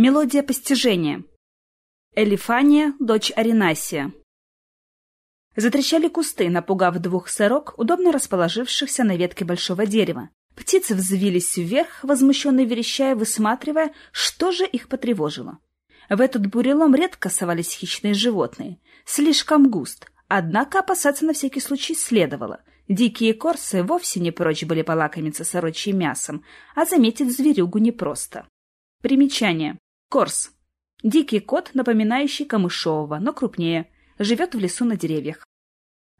Мелодия постижения. Элифания, дочь Аринасия. Затрещали кусты, напугав двух сорок, удобно расположившихся на ветке большого дерева. Птицы взвились вверх, возмущенно верещая, высматривая, что же их потревожило. В этот бурелом редко совались хищные животные. Слишком густ. Однако опасаться на всякий случай следовало. Дикие корсы вовсе не прочь были полакомиться сорочьим мясом, а заметить зверюгу непросто. Примечание. Корс. Дикий кот, напоминающий камышового, но крупнее. Живет в лесу на деревьях.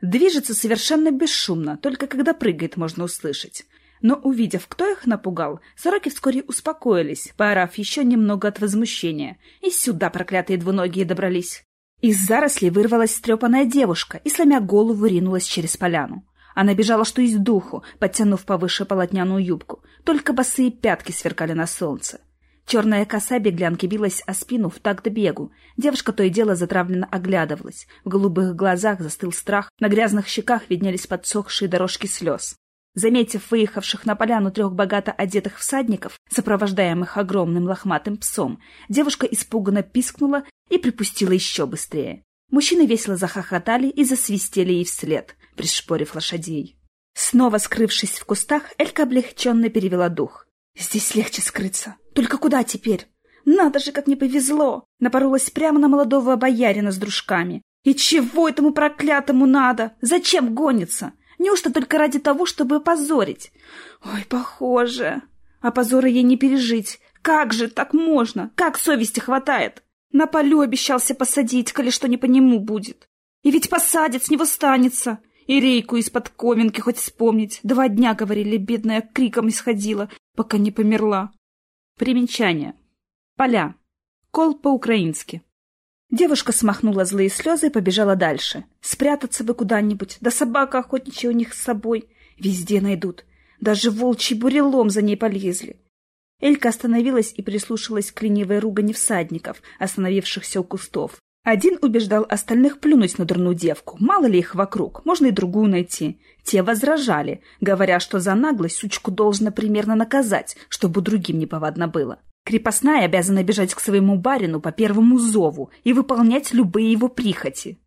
Движется совершенно бесшумно, только когда прыгает, можно услышать. Но, увидев, кто их напугал, сороки вскоре успокоились, поорав еще немного от возмущения. И сюда проклятые двуногие добрались. Из зарослей вырвалась стрепанная девушка и, сломя голову, ринулась через поляну. Она бежала что из духу, подтянув повыше полотняную юбку. Только босые пятки сверкали на солнце. Черная коса беглянки билась о спину в такт бегу. Девушка то и дело затравленно оглядывалась. В голубых глазах застыл страх, на грязных щеках виднелись подсохшие дорожки слез. Заметив выехавших на поляну трех богато одетых всадников, сопровождаемых огромным лохматым псом, девушка испуганно пискнула и припустила еще быстрее. Мужчины весело захохотали и засвистели ей вслед, пришпорив лошадей. Снова скрывшись в кустах, Элька облегченно перевела дух. Здесь легче скрыться. Только куда теперь? Надо же, как не повезло! Напоролась прямо на молодого боярина с дружками. И чего этому проклятому надо? Зачем гонится? Неужто только ради того, чтобы опозорить? Ой, похоже. А позора ей не пережить. Как же так можно? Как совести хватает? На полю обещался посадить, коли что не по нему будет. И ведь посадит, с него станется. И рейку из-под ковенки хоть вспомнить. Два дня, говорили, бедная, криком исходила, пока не померла. Примечание. Поля. Кол по-украински. Девушка смахнула злые слезы и побежала дальше. Спрятаться бы куда-нибудь, да собака охотничья у них с собой. Везде найдут. Даже волчий бурелом за ней полезли. Элька остановилась и прислушалась к ленивой ругани всадников, остановившихся у кустов. Один убеждал остальных плюнуть на дурную девку. Мало ли их вокруг, можно и другую найти. Те возражали, говоря, что за наглость сучку должно примерно наказать, чтобы другим неповадно было. Крепостная обязана бежать к своему барину по первому зову и выполнять любые его прихоти.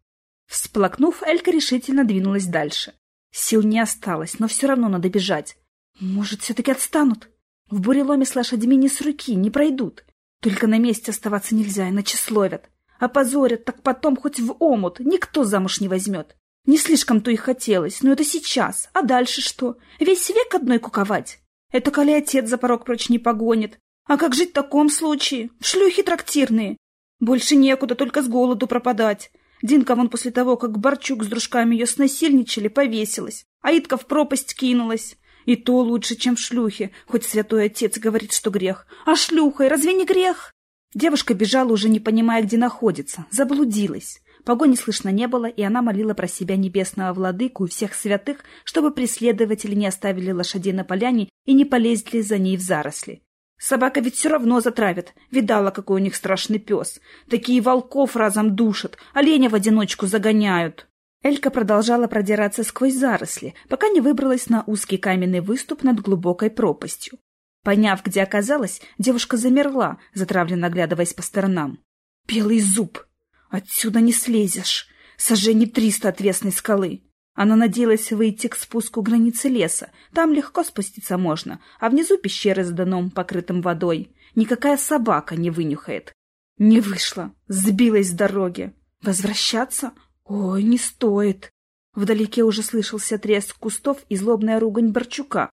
Всплакнув, Элька решительно двинулась дальше. Сил не осталось, но все равно надо бежать. Может, все-таки отстанут? В буреломе с лошадьми не с руки, не пройдут. Только на месте оставаться нельзя, иначе словят. Опозорят, так потом хоть в омут никто замуж не возьмет. Не слишком-то и хотелось, но это сейчас. А дальше что? Весь век одной куковать? Это коли отец за порог прочь не погонит. А как жить в таком случае? В шлюхи трактирные. Больше некуда, только с голоду пропадать. Динка вон после того, как Борчук с дружками ее снасильничали, повесилась. А Итка в пропасть кинулась. И то лучше, чем в шлюхе, хоть святой отец говорит, что грех. А шлюхой разве не грех? Девушка бежала, уже не понимая, где находится, заблудилась. Погони слышно не было, и она молила про себя небесного владыку и всех святых, чтобы преследователи не оставили лошадей на поляне и не полезли за ней в заросли. Собака ведь все равно затравит. Видала, какой у них страшный пес. Такие волков разом душат, оленя в одиночку загоняют. Элька продолжала продираться сквозь заросли, пока не выбралась на узкий каменный выступ над глубокой пропастью. Поняв, где оказалась, девушка замерла, затравленно оглядываясь по сторонам. «Белый зуб! Отсюда не слезешь! Сожжение триста отвесной скалы!» Она надеялась выйти к спуску границы леса. Там легко спуститься можно, а внизу пещеры с дном, покрытым водой. Никакая собака не вынюхает. Не вышло, сбилась с дороги. Возвращаться? Ой, не стоит. Вдалеке уже слышался треск кустов и злобная ругань Борчука.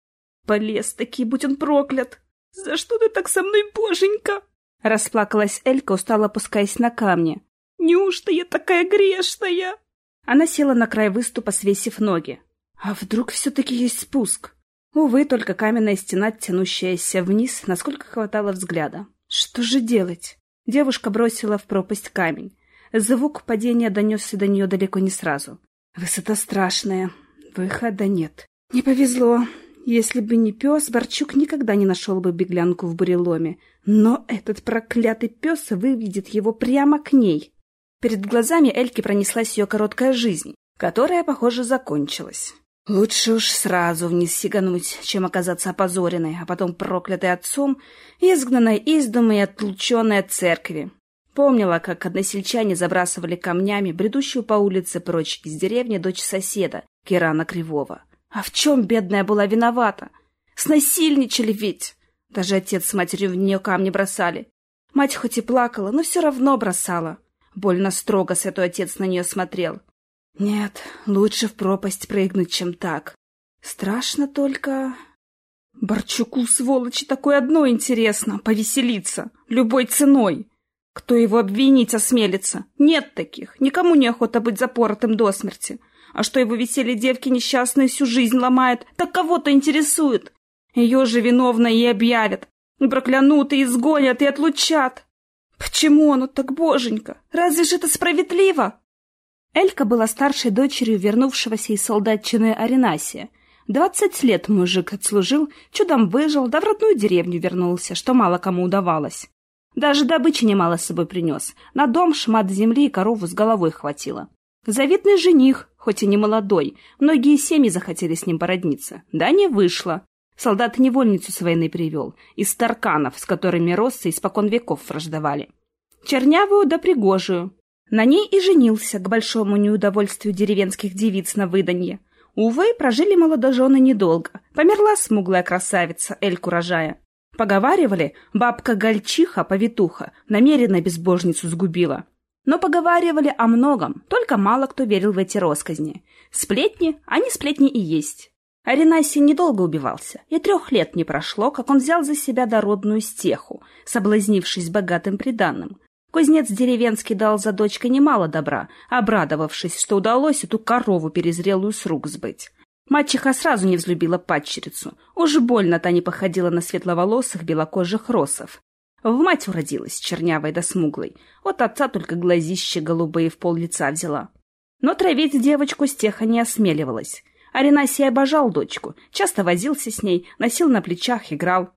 Полез таки, будь он проклят! За что ты так со мной, боженька? Расплакалась Элька, устало опускаясь на камни. Неужто я такая грешная? Она села на край выступа, свесив ноги. А вдруг все-таки есть спуск? Увы, только каменная стена, тянущаяся вниз, насколько хватало взгляда. Что же делать? Девушка бросила в пропасть камень. Звук падения донесся до нее далеко не сразу. Высота страшная. Выхода нет. Не повезло. Если бы не пес, Борчук никогда не нашел бы беглянку в буреломе. Но этот проклятый пес выведет его прямо к ней. Перед глазами Эльки пронеслась ее короткая жизнь, которая, похоже, закончилась. Лучше уж сразу вниз сигануть, чем оказаться опозоренной, а потом проклятой отцом, изгнанной из дома и отлученной от церкви. Помнила, как односельчане забрасывали камнями бредущую по улице прочь из деревни дочь соседа, Кирана Кривого. А в чем бедная была виновата? Снасильничали ведь! Даже отец с матерью в нее камни бросали. Мать хоть и плакала, но все равно бросала. Больно строго святой отец на нее смотрел. Нет, лучше в пропасть прыгнуть, чем так. Страшно только... Борчуку, сволочи, такое одно интересно — повеселиться. Любой ценой. Кто его обвинить осмелится? Нет таких. Никому не охота быть запоротым до смерти. А что его веселье девки несчастные всю жизнь ломает, так кого-то интересует. Ее же виновной и объявят. Проклянут, и изгонят, и отлучат. Почему оно так, боженька? Разве же это справедливо? Элька была старшей дочерью вернувшегося из солдатчины Аринасия. Двадцать лет мужик отслужил, чудом выжил, да в родную деревню вернулся, что мало кому удавалось. Даже добычи немало с собой принес. На дом шмат земли и корову с головой хватило. Завидный жених, хоть и не молодой, многие семьи захотели с ним породниться. Да не вышло. Солдат невольницу с войны привел, из тарканов, с которыми россы испокон веков враждовали. Чернявую да пригожую, на ней и женился, к большому неудовольствию деревенских девиц на выданье. Увы, прожили молодожены недолго. Померла смуглая красавица, Эльку рожая. Поговаривали, бабка-гольчиха-повитуха намеренно безбожницу сгубила. Но поговаривали о многом, только мало кто верил в эти росказни. Сплетни, они сплетни и есть. Аринасий недолго убивался, и трех лет не прошло, как он взял за себя дородную стеху, соблазнившись богатым приданным, Кузнец деревенский дал за дочкой немало добра, обрадовавшись, что удалось эту корову перезрелую с рук сбыть. Мачеха сразу не взлюбила падчерицу. Уж больно та не походила на светловолосых белокожих росов. В мать уродилась, чернявой да смуглой. Вот отца только глазище голубые в пол лица взяла. Но травить девочку стеха не осмеливалась. Аринасий обожал дочку, часто возился с ней, носил на плечах, играл.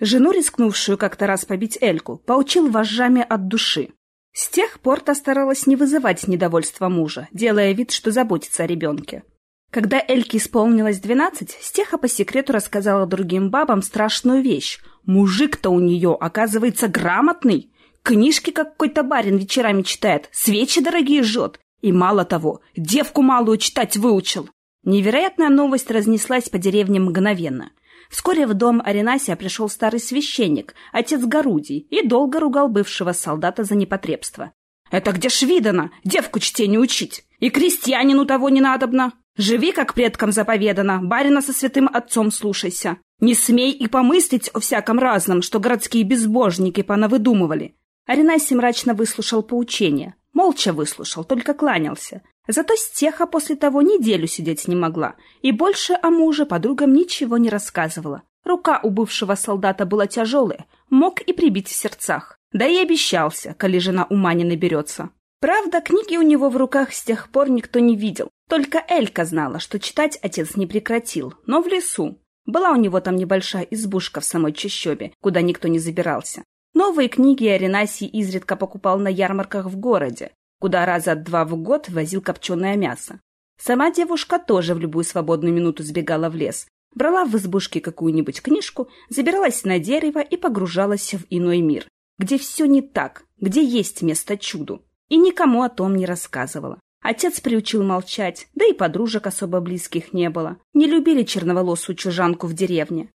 Жену, рискнувшую как-то раз побить Эльку, поучил вожжами от души. С тех пор та старалась не вызывать недовольства мужа, делая вид, что заботится о ребенке. Когда Эльке исполнилось двенадцать, Стеха по секрету рассказала другим бабам страшную вещь. Мужик-то у нее, оказывается, грамотный. Книжки какой-то барин вечерами читает, свечи дорогие жжет. И мало того, девку малую читать выучил. Невероятная новость разнеслась по деревне мгновенно. Вскоре в дом Аринасия пришел старый священник, отец Горудий, и долго ругал бывшего солдата за непотребство. «Это где ж видано? Девку чтению учить! И крестьянину того не надобно! Живи, как предкам заповедано, барина со святым отцом слушайся! Не смей и помыслить о всяком разном, что городские безбожники понавыдумывали!» Аринасий мрачно выслушал поучение, молча выслушал, только кланялся. Зато Стеха после того неделю сидеть не могла, и больше о муже подругам ничего не рассказывала. Рука у бывшего солдата была тяжелая, мог и прибить в сердцах. Да и обещался, коли жена ума не наберется. Правда, книги у него в руках с тех пор никто не видел. Только Элька знала, что читать отец не прекратил, но в лесу. Была у него там небольшая избушка в самой чащобе, куда никто не забирался. Новые книги Аринасий изредка покупал на ярмарках в городе куда раза два в год возил копченое мясо. Сама девушка тоже в любую свободную минуту сбегала в лес, брала в избушке какую-нибудь книжку, забиралась на дерево и погружалась в иной мир, где все не так, где есть место чуду. И никому о том не рассказывала. Отец приучил молчать, да и подружек особо близких не было. Не любили черноволосую чужанку в деревне.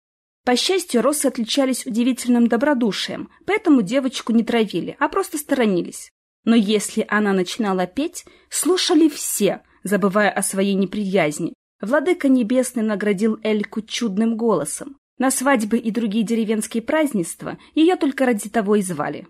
По счастью, росы отличались удивительным добродушием, поэтому девочку не травили, а просто сторонились. Но если она начинала петь, слушали все, забывая о своей неприязни. Владыка Небесный наградил Эльку чудным голосом. На свадьбы и другие деревенские празднества ее только ради того и звали.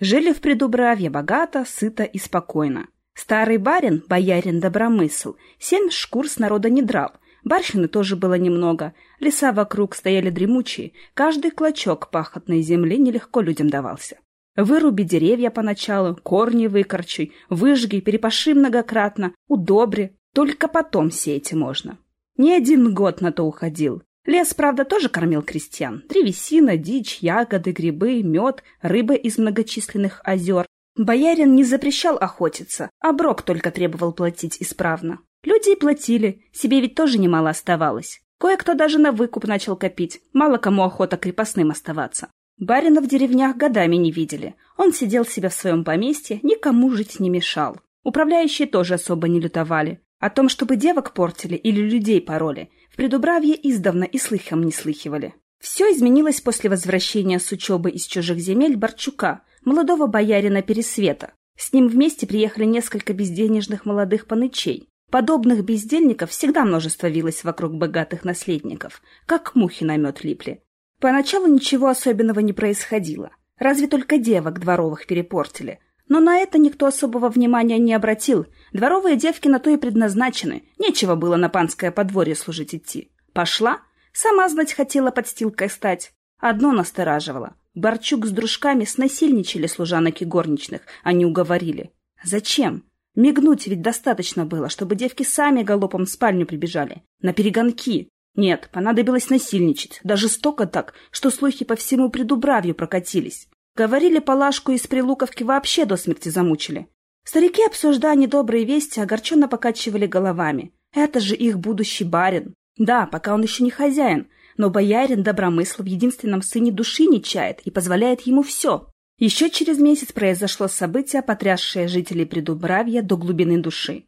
Жили в Придубравье богато, сыто и спокойно. Старый барин, боярин Добромысл, семь шкур с народа не драл, барщины тоже было немного, леса вокруг стояли дремучие, каждый клочок пахотной земли нелегко людям давался. Выруби деревья поначалу, корни выкорчуй, выжги, перепаши многократно, удобри, только потом сеять можно. Не один год на то уходил. Лес, правда, тоже кормил крестьян. Древесина, дичь, ягоды, грибы, мед, рыба из многочисленных озер. Боярин не запрещал охотиться, а брок только требовал платить исправно. Люди и платили, себе ведь тоже немало оставалось. Кое-кто даже на выкуп начал копить, мало кому охота крепостным оставаться. Барина в деревнях годами не видели. Он сидел себя в своем поместье, никому жить не мешал. Управляющие тоже особо не лютовали. О том, чтобы девок портили или людей пороли, в Предубравье издавна и слыхом не слыхивали. Все изменилось после возвращения с учебы из чужих земель Борчука, молодого боярина Пересвета. С ним вместе приехали несколько безденежных молодых панычей. Подобных бездельников всегда множество вилось вокруг богатых наследников, как мухи на мед липли. Поначалу ничего особенного не происходило. Разве только девок дворовых перепортили. Но на это никто особого внимания не обратил. Дворовые девки на то и предназначены. Нечего было на панское подворье служить идти. Пошла? Сама, знать, хотела подстилкой стать. Одно настораживало. Борчук с дружками снасильничали служанок и горничных, а не уговорили. Зачем? Мигнуть ведь достаточно было, чтобы девки сами галопом в спальню прибежали. На перегонки. Нет, понадобилось насильничать, даже столько так, что слухи по всему Придубравью прокатились. Говорили, Палашку из Прилуковки вообще до смерти замучили. Старики, обсуждая недобрые вести, огорченно покачивали головами. Это же их будущий барин. Да, пока он еще не хозяин, но боярин Добромысл в единственном сыне души не чает и позволяет ему все. Еще через месяц произошло событие, потрясшее жителей Придубравья до глубины души.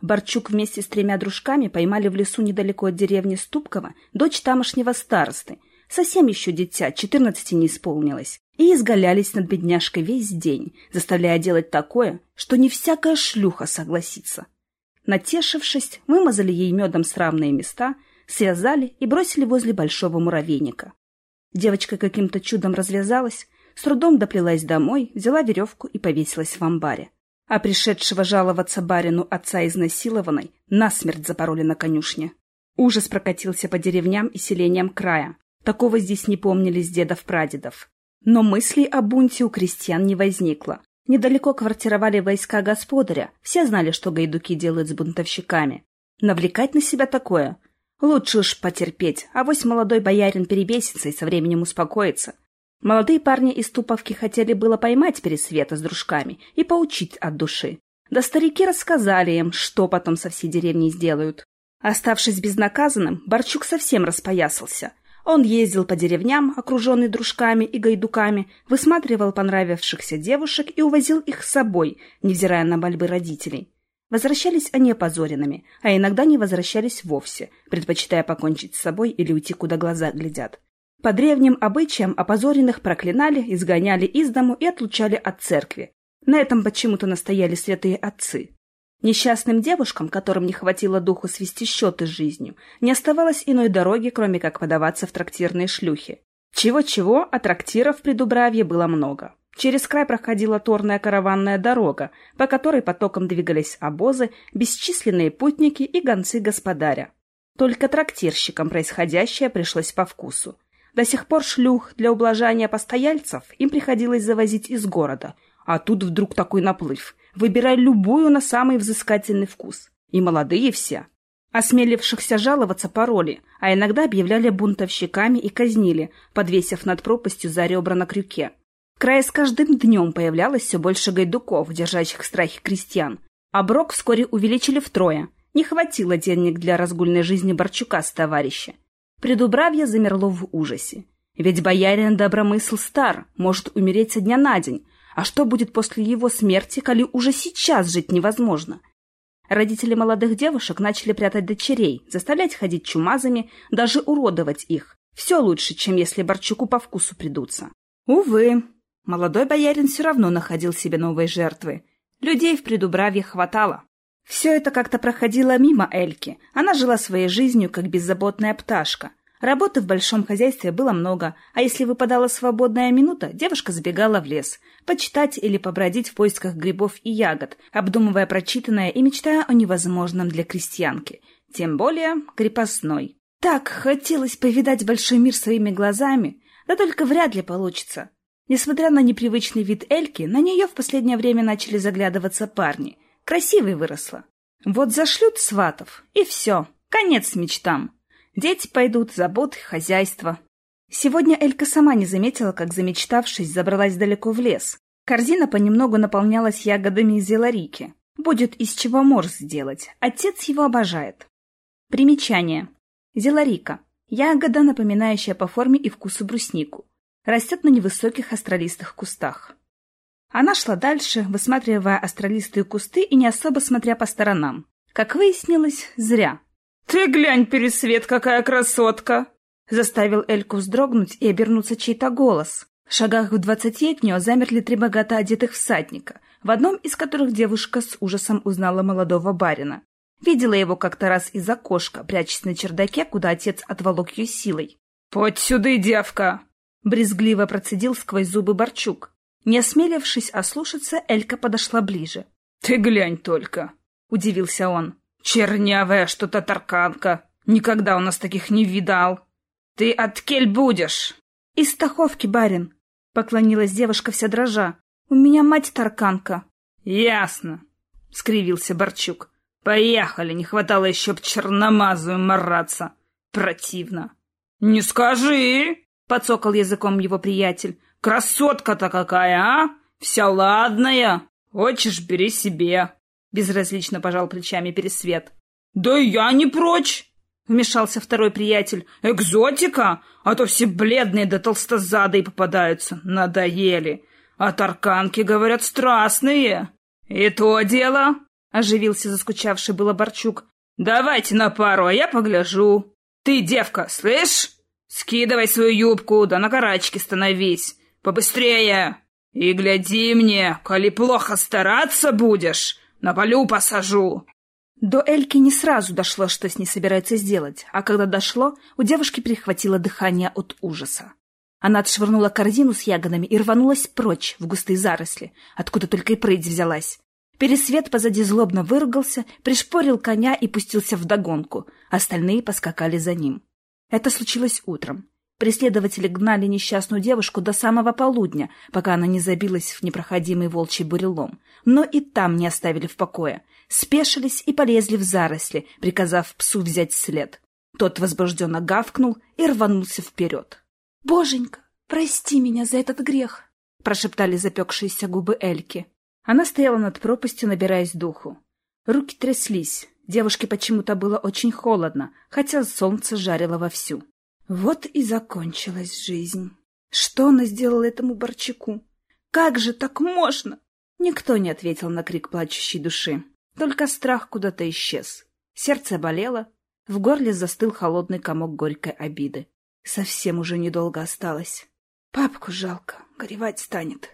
Борчук вместе с тремя дружками поймали в лесу недалеко от деревни Ступкова дочь тамошнего старосты. Совсем еще дитя, четырнадцати не исполнилось. И изгалялись над бедняжкой весь день, заставляя делать такое, что не всякая шлюха согласится. Натешившись, вымазали ей медом срамные места, связали и бросили возле большого муравейника. Девочка каким-то чудом развязалась, с трудом доплелась домой, взяла веревку и повесилась в амбаре а пришедшего жаловаться барину отца изнасилованной насмерть запороли на конюшне. Ужас прокатился по деревням и селениям края. Такого здесь не помнили с дедов-прадедов. Но мыслей о бунте у крестьян не возникло. Недалеко квартировали войска господаря, все знали, что гайдуки делают с бунтовщиками. Навлекать на себя такое? Лучше уж потерпеть, а вось молодой боярин перебесится и со временем успокоится. Молодые парни из Туповки хотели было поймать Пересвета с дружками и поучить от души. Да старики рассказали им, что потом со всей деревней сделают. Оставшись безнаказанным, Борчук совсем распоясался. Он ездил по деревням, окруженный дружками и гайдуками, высматривал понравившихся девушек и увозил их с собой, невзирая на мольбы родителей. Возвращались они опозоренными, а иногда не возвращались вовсе, предпочитая покончить с собой или уйти, куда глаза глядят. По древним обычаям опозоренных проклинали, изгоняли из дому и отлучали от церкви. На этом почему-то настояли святые отцы. Несчастным девушкам, которым не хватило духу свести счеты с жизнью, не оставалось иной дороги, кроме как подаваться в трактирные шлюхи. Чего-чего, а трактиров при Дубраве было много. Через край проходила торная караванная дорога, по которой потоком двигались обозы, бесчисленные путники и гонцы господаря. Только трактирщикам происходящее пришлось по вкусу. До сих пор шлюх для ублажания постояльцев им приходилось завозить из города, а тут вдруг такой наплыв. Выбирай любую на самый взыскательный вкус. И молодые все. Осмелившихся жаловаться пароли, а иногда объявляли бунтовщиками и казнили, подвесив над пропастью за ребра на крюке. В крае с каждым днем появлялось все больше гайдуков, держащих в страхе крестьян. А брок вскоре увеличили втрое. Не хватило денег для разгульной жизни Борчука с товарища. Предубравье замерло в ужасе. Ведь боярин Добромысл стар, может умереть со дня на день. А что будет после его смерти, коли уже сейчас жить невозможно? Родители молодых девушек начали прятать дочерей, заставлять ходить чумазами, даже уродовать их. Все лучше, чем если Борчуку по вкусу придутся. Увы, молодой боярин все равно находил себе новые жертвы. Людей в Предубравье хватало. Все это как-то проходило мимо Эльки. Она жила своей жизнью, как беззаботная пташка. Работы в большом хозяйстве было много, а если выпадала свободная минута, девушка забегала в лес, почитать или побродить в поисках грибов и ягод, обдумывая прочитанное и мечтая о невозможном для крестьянки, тем более крепостной. Так хотелось повидать большой мир своими глазами, да только вряд ли получится. Несмотря на непривычный вид Эльки, на нее в последнее время начали заглядываться парни, Красивой выросла. Вот зашлют сватов, и все, конец мечтам. Дети пойдут, заботы, хозяйство. Сегодня Элька сама не заметила, как, замечтавшись, забралась далеко в лес. Корзина понемногу наполнялась ягодами из зеларики. Будет из чего морс сделать. Отец его обожает. Примечание. Зеларика. Ягода, напоминающая по форме и вкусу бруснику. Растет на невысоких астролистых кустах. Она шла дальше, высматривая астролистые кусты и не особо смотря по сторонам. Как выяснилось, зря. «Ты глянь, Пересвет, какая красотка!» Заставил Эльку вздрогнуть и обернуться чей-то голос. В шагах в двадцати от нее замерли три богато одетых всадника, в одном из которых девушка с ужасом узнала молодого барина. Видела его как-то раз из окошка, прячась на чердаке, куда отец отволок ее силой. «Подь сюда, девка!» — брезгливо процедил сквозь зубы Борчук. Не осмелившись ослушаться, Элька подошла ближе. «Ты глянь только!» — удивился он. «Чернявая что-то тарканка! Никогда у нас таких не видал! Ты от кель будешь?» «Из Стаховки, барин!» — поклонилась девушка вся дрожа. «У меня мать тарканка». «Ясно», — скривился Борчук. «Поехали, не хватало еще б черномазую мараться. Противно». «Не скажи!» — подсокал языком его приятель. «Красотка-то какая, а? Вся ладная. Хочешь, бери себе». Безразлично пожал плечами Пересвет. «Да я не прочь!» — вмешался второй приятель. «Экзотика? А то все бледные да толстозадые попадаются. Надоели. А тарканки, говорят, страстные. И то дело!» — оживился заскучавший было Борчук. «Давайте на пару, а я погляжу. Ты, девка, слышь? Скидывай свою юбку, да на карачке становись. Побыстрее! И гляди мне, коли плохо стараться будешь, на полю посажу!» До Эльки не сразу дошло, что с ней собирается сделать, а когда дошло, у девушки перехватило дыхание от ужаса. Она отшвырнула корзину с ягодами и рванулась прочь в густые заросли, откуда только и прыть взялась. Пересвет позади злобно выругался, пришпорил коня и пустился в догонку. Остальные поскакали за ним. Это случилось утром. Преследователи гнали несчастную девушку до самого полудня, пока она не забилась в непроходимый волчий бурелом. Но и там не оставили в покое спешились и полезли в заросли, приказав псу взять след. Тот возбужденно гавкнул и рванулся вперед. — Боженька, прости меня за этот грех! — прошептали запекшиеся губы Эльки. Она стояла над пропастью, набираясь духу. Руки тряслись, девушке почему-то было очень холодно, хотя солнце жарило вовсю. Вот и закончилась жизнь. Что она сделала этому Борчаку? Как же так можно? Никто не ответил на крик плачущей души. Только страх куда-то исчез. Сердце болело, в горле застыл холодный комок горькой обиды. Совсем уже недолго осталось. Папку жалко, горевать станет.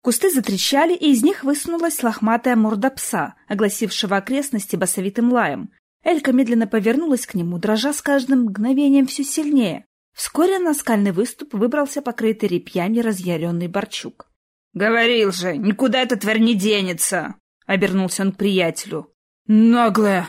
Кусты затрещали, и из них высунулась лохматая морда пса, огласившего окрестности басовитым лаем. Элька медленно повернулась к нему, дрожа с каждым мгновением все сильнее. Вскоре на скальный выступ выбрался покрытый репьями разъяренный Борчук. — Говорил же, никуда эта тварь не денется! — обернулся он к приятелю. «Наглая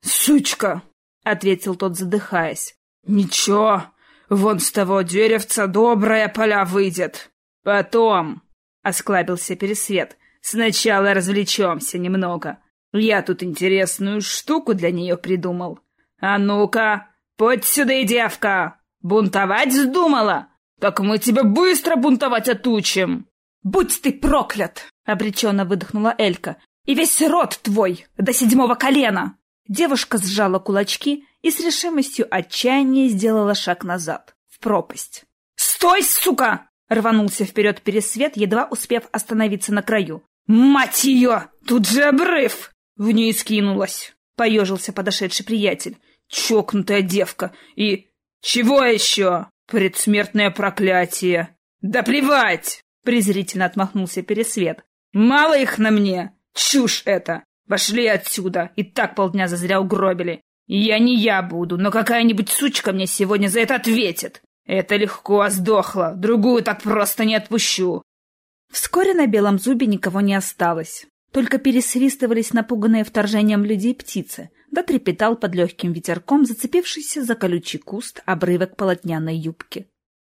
сучка!» — ответил тот, задыхаясь. «Ничего, вон с того деревца добрая поля выйдет. Потом...» — осклабился Пересвет. «Сначала развлечемся немного. Я тут интересную штуку для нее придумал. А ну-ка, подь сюда, и девка! Бунтовать вздумала? Так мы тебя быстро бунтовать отучим!» «Будь ты проклят!» — обреченно выдохнула Элька. И весь род твой до седьмого колена!» Девушка сжала кулачки и с решимостью отчаяния сделала шаг назад, в пропасть. «Стой, сука!» — рванулся вперед пересвет, едва успев остановиться на краю. «Мать ее! Тут же обрыв!» Вниз кинулась, — поежился подошедший приятель. «Чокнутая девка! И... чего еще? Предсмертное проклятие!» «Да плевать!» — презрительно отмахнулся пересвет. «Мало их на мне! Чушь это! Пошли отсюда! И так полдня зазря угробили. Я не я буду, но какая-нибудь сучка мне сегодня за это ответит. Это легко сдохло, другую так просто не отпущу. Вскоре на белом зубе никого не осталось. Только пересвистывались напуганные вторжением людей птицы, да трепетал под легким ветерком зацепившийся за колючий куст обрывок полотняной юбки.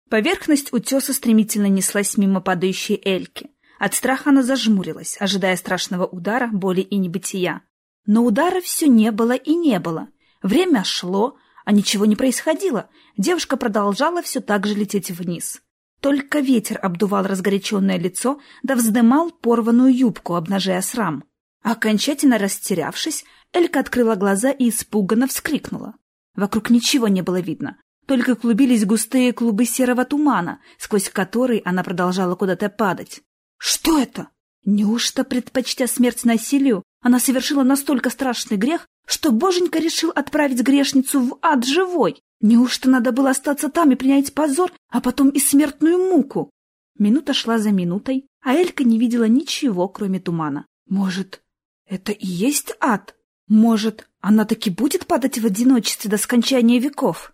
Поверхность утеса стремительно неслась мимо падающей эльки. От страха она зажмурилась, ожидая страшного удара, боли и небытия. Но удара все не было и не было. Время шло, а ничего не происходило. Девушка продолжала все так же лететь вниз. Только ветер обдувал разгоряченное лицо, да вздымал порванную юбку, обнажая срам. Окончательно растерявшись, Элька открыла глаза и испуганно вскрикнула. Вокруг ничего не было видно, только клубились густые клубы серого тумана, сквозь который она продолжала куда-то падать. Что это? Неужто, предпочтя смерть насилию, она совершила настолько страшный грех, что боженька решил отправить грешницу в ад живой? Неужто надо было остаться там и принять позор, а потом и смертную муку? Минута шла за минутой, а Элька не видела ничего, кроме тумана. Может, это и есть ад? Может, она таки будет падать в одиночестве до скончания веков?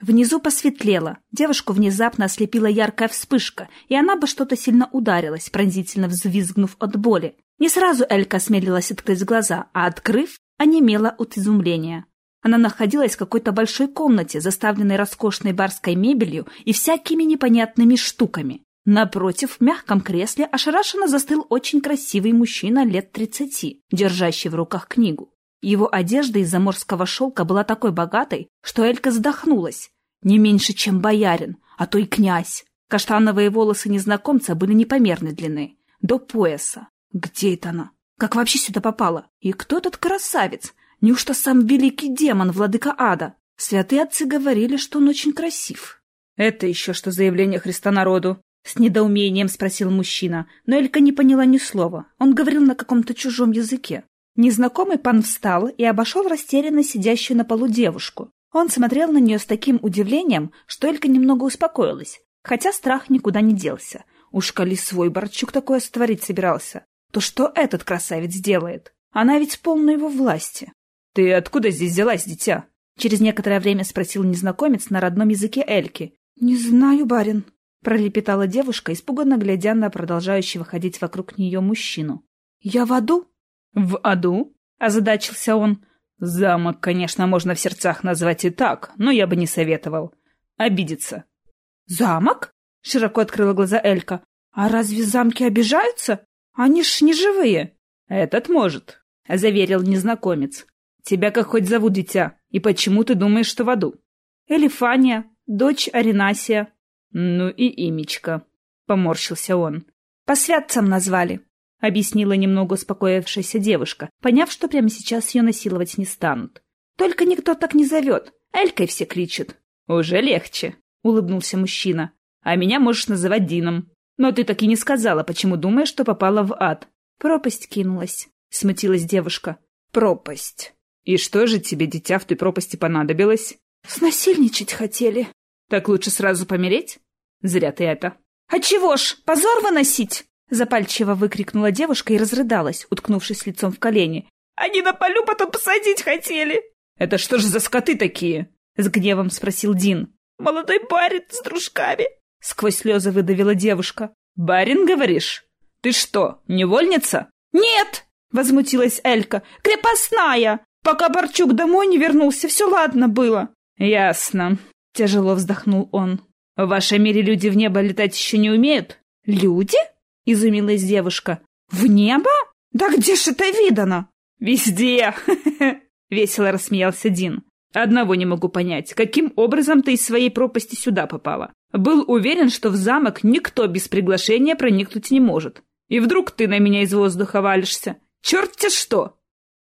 Внизу посветлело, девушку внезапно ослепила яркая вспышка, и она бы что-то сильно ударилась, пронзительно взвизгнув от боли. Не сразу Элька осмелилась открыть глаза, а открыв, онемела от изумления. Она находилась в какой-то большой комнате, заставленной роскошной барской мебелью и всякими непонятными штуками. Напротив, в мягком кресле ошарашенно застыл очень красивый мужчина лет тридцати, держащий в руках книгу. Его одежда из заморского шелка была такой богатой, что Элька задохнулась. Не меньше, чем боярин, а то и князь. Каштановые волосы незнакомца были непомерной длины, до пояса. Где это она? Как вообще сюда попала? И кто этот красавец? Неужто сам великий демон, владыка ада? Святые отцы говорили, что он очень красив. «Это еще что за явление Христа народу?» С недоумением спросил мужчина, но Элька не поняла ни слова. Он говорил на каком-то чужом языке. Незнакомый пан встал и обошел растерянно сидящую на полу девушку. Он смотрел на нее с таким удивлением, что Элька немного успокоилась, хотя страх никуда не делся. Уж коли свой Борчук такое сотворить собирался, то что этот красавец делает? Она ведь полна его власти. — Ты откуда здесь взялась, дитя? — через некоторое время спросил незнакомец на родном языке Эльки. — Не знаю, барин, — пролепетала девушка, испуганно глядя на продолжающего ходить вокруг нее мужчину. — Я в аду? — В аду? — озадачился он. — Замок, конечно, можно в сердцах назвать и так, но я бы не советовал. Обидеться. — Замок? — широко открыла глаза Элька. — А разве замки обижаются? Они ж не живые. — Этот может, — заверил незнакомец. — Тебя как хоть зовут, дитя, и почему ты думаешь, что в аду? — Элифания, дочь Аринасия, «Ну и имечко», — поморщился он. «По святцам назвали», — объяснила немного успокоившаяся девушка, поняв, что прямо сейчас ее насиловать не станут. «Только никто так не зовет. Элькой все кличут». «Уже легче», — улыбнулся мужчина. «А меня можешь называть Дином. Но ты так и не сказала, почему думаешь, что попала в ад». «Пропасть кинулась», — смутилась девушка. «Пропасть. И что же тебе, дитя, в той пропасти понадобилось?» «Снасильничать хотели», так лучше сразу помереть? Зря ты это. А чего ж, позор выносить? Запальчиво выкрикнула девушка и разрыдалась, уткнувшись лицом в колени. Они на полю потом посадить хотели. Это что же за скоты такие? С гневом спросил Дин. Молодой барин с дружками. Сквозь слезы выдавила девушка. Барин, говоришь? Ты что, невольница? Нет! Возмутилась Элька. Крепостная! Пока Борчук домой не вернулся, все ладно было. Ясно. — тяжело вздохнул он. «В вашем мире люди в небо летать еще не умеют?» «Люди?» — изумилась девушка. «В небо? Да где ж это видано?» «Везде!» — весело рассмеялся Дин. «Одного не могу понять, каким образом ты из своей пропасти сюда попала? Был уверен, что в замок никто без приглашения проникнуть не может. И вдруг ты на меня из воздуха валишься? Черт те что!»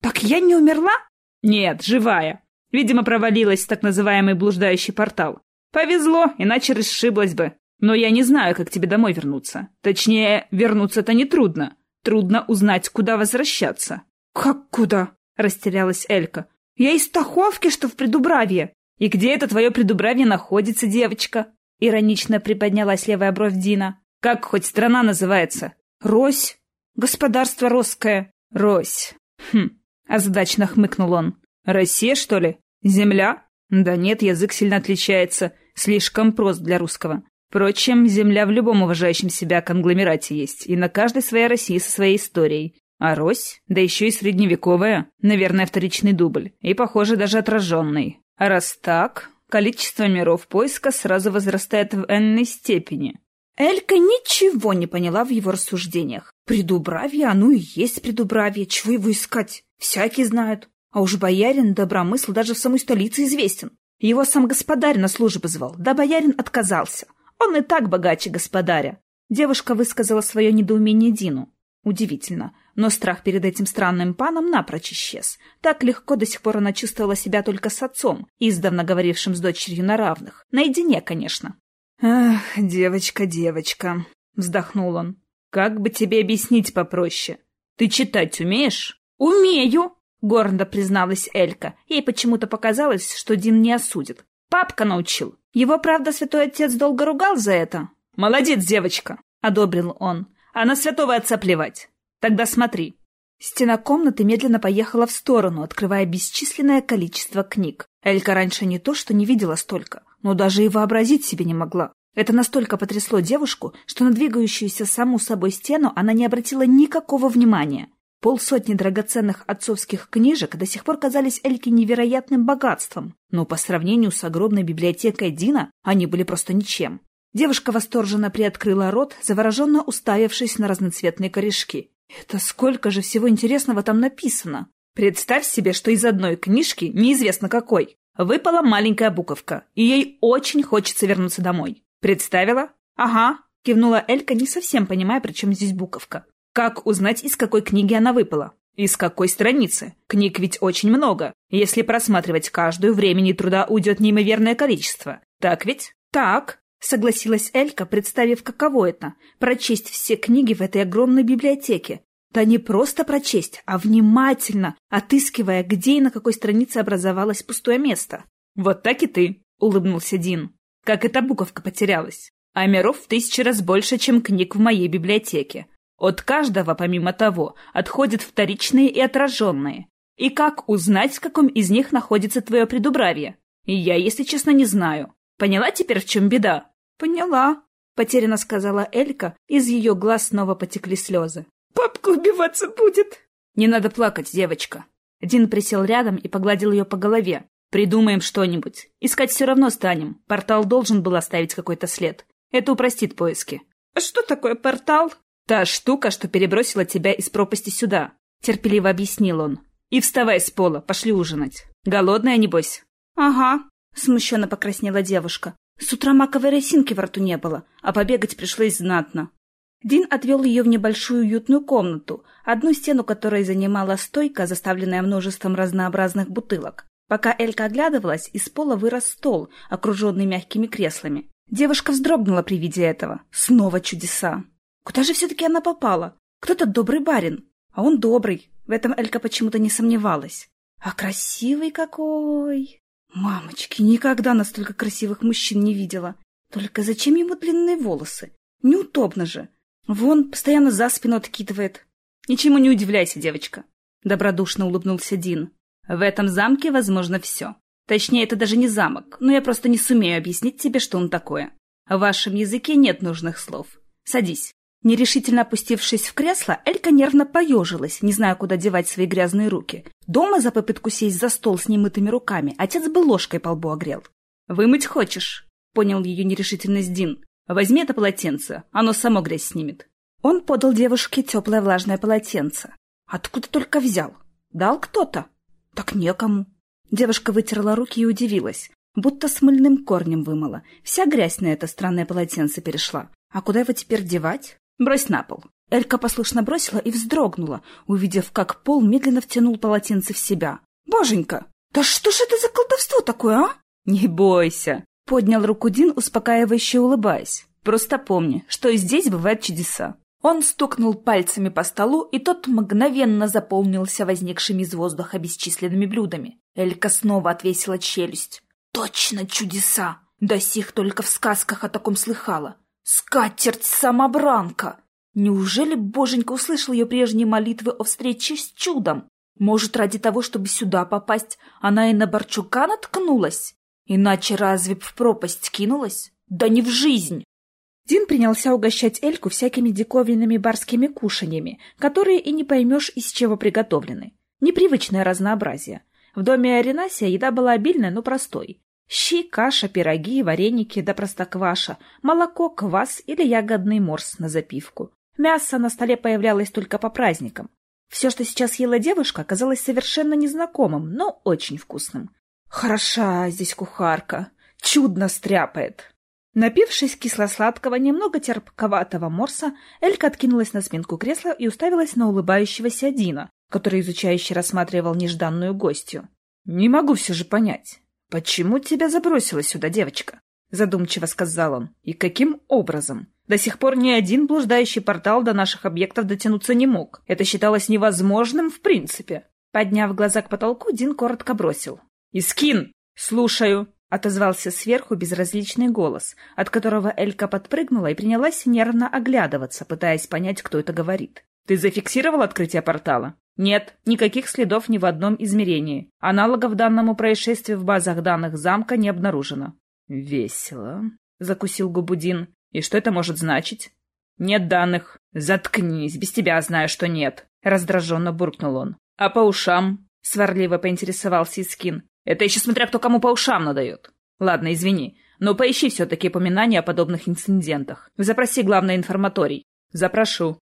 «Так я не умерла?» «Нет, живая. Видимо, провалилась в так называемый блуждающий портал. Повезло, иначе расшиблась бы. Но я не знаю, как тебе домой вернуться. Точнее, вернуться-то нетрудно. Трудно узнать, куда возвращаться. «Как куда?» — растерялась Элька. «Я из Таховки, что в Предубравье». «И где это твое Предубравье находится, девочка?» Иронично приподнялась левая бровь Дина. «Как хоть страна называется?» «Рось. Господарство Росское». «Рось. Хм». Озадачно хмыкнул он. Россия, что ли? Земля? Да нет, язык сильно отличается. Слишком прост для русского. Впрочем, земля в любом уважающем себя конгломерате есть, и на каждой своя Россия со своей историей. А Рось? Да еще и средневековая. Наверное, вторичный дубль. И, похоже, даже отраженный. А раз так, количество миров поиска сразу возрастает в энной степени. Элька ничего не поняла в его рассуждениях. Предубравье, оно и есть предубравье, чего его искать? Всякие знают. А уж боярин Добромысл даже в самой столице известен. Его сам господарь на службу звал, да боярин отказался. Он и так богаче господаря. Девушка высказала свое недоумение Дину. Удивительно. но страх перед этим странным паном напрочь исчез. Так легко до сих пор она чувствовала себя только с отцом, издавна говорившим с дочерью на равных. Наедине, конечно. «Ах, девочка, девочка», — вздохнул он. «Как бы тебе объяснить попроще? Ты читать умеешь?» «Умею!» — гордо призналась Элька. Ей почему-то показалось, что Дин не осудит. «Папка научил. Его, правда, святой отец долго ругал за это?» «Молодец, девочка!» — одобрил он. «А на святого отца плевать. Тогда смотри». Стена комнаты медленно поехала в сторону, открывая бесчисленное количество книг. Элька раньше не то, что не видела столько, но даже и вообразить себе не могла. Это настолько потрясло девушку, что на двигающуюся саму собой стену она не обратила никакого внимания. Полсотни драгоценных отцовских книжек до сих пор казались Эльке невероятным богатством, но по сравнению с огромной библиотекой Дина они были просто ничем. Девушка восторженно приоткрыла рот, завороженно уставившись на разноцветные корешки. Это сколько же всего интересного там написано! Представь себе, что из одной книжки, неизвестно какой, выпала маленькая буковка, и ей очень хочется вернуться домой. Представила? Ага, кивнула Элька, не совсем понимая, при чем здесь буковка. Как узнать, из какой книги она выпала? Из какой страницы? Книг ведь очень много. Если просматривать каждую, времени и труда уйдет неимоверное количество. Так ведь? Так, согласилась Элька, представив, каково это — прочесть все книги в этой огромной библиотеке. Да не просто прочесть, а внимательно, отыскивая, где и на какой странице образовалось пустое место. «Вот так и ты», — улыбнулся Дин. «Как эта буковка потерялась. А миров в тысячи раз больше, чем книг в моей библиотеке. От каждого, помимо того, отходят вторичные и отраженные. И как узнать, в каком из них находится твое предубравие? Я, если честно, не знаю. Поняла теперь, в чем беда? Поняла, потерянно сказала Элька, из ее глаз снова потекли слезы. Папка убиваться будет. Не надо плакать, девочка. Дин присел рядом и погладил ее по голове. Придумаем что-нибудь. Искать все равно станем. Портал должен был оставить какой-то след. Это упростит поиски. А что такое портал? «Та штука, что перебросила тебя из пропасти сюда», — терпеливо объяснил он. «И вставай с пола, пошли ужинать. Голодная, небось?» «Ага», — смущенно покраснела девушка. «С утра маковой росинки во рту не было, а побегать пришлось знатно». Дин отвел ее в небольшую уютную комнату, одну стену которой занимала стойка, заставленная множеством разнообразных бутылок. Пока Элька оглядывалась, из пола вырос стол, окруженный мягкими креслами. Девушка вздрогнула при виде этого. Снова чудеса. Куда же все-таки она попала? Кто-то добрый барин. А он добрый. В этом Элька почему-то не сомневалась. А красивый какой! Мамочки, никогда настолько красивых мужчин не видела. Только зачем ему длинные волосы? Неудобно же. Вон, постоянно за спину откидывает. Ничему не удивляйся, девочка. Добродушно улыбнулся Дин. В этом замке возможно все. Точнее, это даже не замок, но я просто не сумею объяснить тебе, что он такое. В вашем языке нет нужных слов. Садись. Нерешительно опустившись в кресло, Элька нервно поежилась, не зная, куда девать свои грязные руки. Дома за попытку сесть за стол с немытыми руками отец бы ложкой по лбу огрел. «Вымыть хочешь?» — понял ее нерешительность Дин. «Возьми это полотенце, оно само грязь снимет». Он подал девушке теплое влажное полотенце. Откуда только взял? Дал кто-то? Так некому. Девушка вытерла руки и удивилась, будто с мыльным корнем вымыла. Вся грязь на это странное полотенце перешла. А куда его теперь девать? Брось на пол. Элька послушно бросила и вздрогнула, увидев, как пол медленно втянул полотенце в себя. «Боженька! Да что ж это за колдовство такое, а?» «Не бойся!» — поднял руку Дин, успокаивающе улыбаясь. «Просто помни, что и здесь бывают чудеса». Он стукнул пальцами по столу, и тот мгновенно заполнился возникшими из воздуха бесчисленными блюдами. Элька снова отвесила челюсть. «Точно чудеса! До сих только в сказках о таком слыхала. Скатерть-самобранка! Неужели Боженька услышал ее прежние молитвы о встрече с чудом? Может, ради того, чтобы сюда попасть, она и на Борчука наткнулась? Иначе разве б в пропасть кинулась? Да не в жизнь! Дин принялся угощать Эльку всякими диковинными барскими кушаньями, которые и не поймешь, из чего приготовлены. Непривычное разнообразие. В доме Аринасия еда была обильной, но простой. Щи, каша, пироги, вареники да простокваша, молоко, квас или ягодный морс на запивку. Мясо на столе появлялось только по праздникам. Все, что сейчас ела девушка, оказалось совершенно незнакомым, но очень вкусным. Хороша здесь кухарка, чудно стряпает. Напившись кисло-сладкого, немного терпковатого морса, Элька откинулась на спинку кресла и уставилась на улыбающегося Дина, который изучающе рассматривал нежданную гостью. «Не могу все же понять, почему тебя забросила сюда девочка?» — задумчиво сказал он. «И каким образом? До сих пор ни один блуждающий портал до наших объектов дотянуться не мог. Это считалось невозможным в принципе». Подняв глаза к потолку, Дин коротко бросил. «Искин! Слушаю!» — отозвался сверху безразличный голос, от которого Элька подпрыгнула и принялась нервно оглядываться, пытаясь понять, кто это говорит. «Ты зафиксировал открытие портала?» «Нет, никаких следов ни в одном измерении. Аналогов данному происшествию в базах данных замка не обнаружено». «Весело», — закусил Губудин. «И что это может значить?» «Нет данных». «Заткнись, без тебя знаю, что нет», — раздраженно буркнул он. «А по ушам?» — сварливо поинтересовался Искин. Это еще смотря кто кому по ушам надает. Ладно, извини, но поищи все-таки упоминания о подобных инцидентах. Запроси главный информаторий. Запрошу.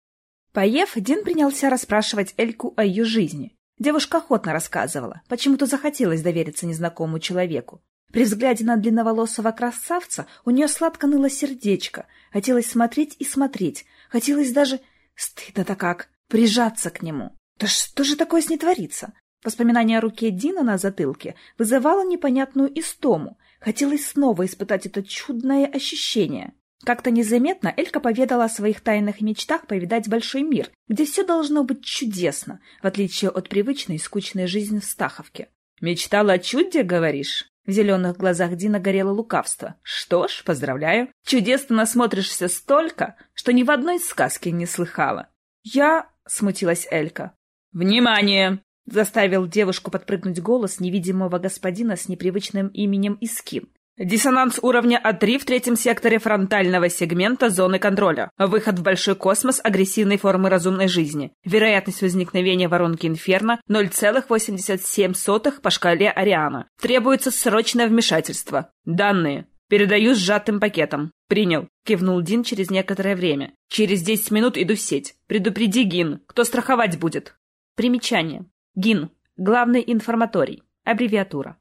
Поев, Дин принялся расспрашивать Эльку о ее жизни. Девушка охотно рассказывала, почему-то захотелось довериться незнакомому человеку. При взгляде на длинноволосого красавца у нее сладко ныло сердечко. Хотелось смотреть и смотреть. Хотелось даже... Стыдно-то как! Прижаться к нему. Да что же такое с ней творится? Воспоминание о руке Дина на затылке вызывало непонятную истому. Хотелось снова испытать это чудное ощущение. Как-то незаметно Элька поведала о своих тайных мечтах повидать большой мир, где все должно быть чудесно, в отличие от привычной скучной жизни в Стаховке. «Мечтала о чуде, говоришь?» В зеленых глазах Дина горело лукавство. «Что ж, поздравляю. Чудесно насмотришься столько, что ни в одной сказке не слыхала». «Я...» — смутилась Элька. «Внимание!» Заставил девушку подпрыгнуть голос невидимого господина с непривычным именем Искин. Диссонанс уровня А3 в третьем секторе фронтального сегмента зоны контроля. Выход в большой космос агрессивной формы разумной жизни. Вероятность возникновения воронки Инферно 0,87 по шкале Ариана. Требуется срочное вмешательство. Данные. Передаю сжатым пакетом. Принял. Кивнул Дин через некоторое время. Через 10 минут иду в сеть. Предупреди Гин. Кто страховать будет? Примечание. ГИН. Главный информаторий. Аббревиатура.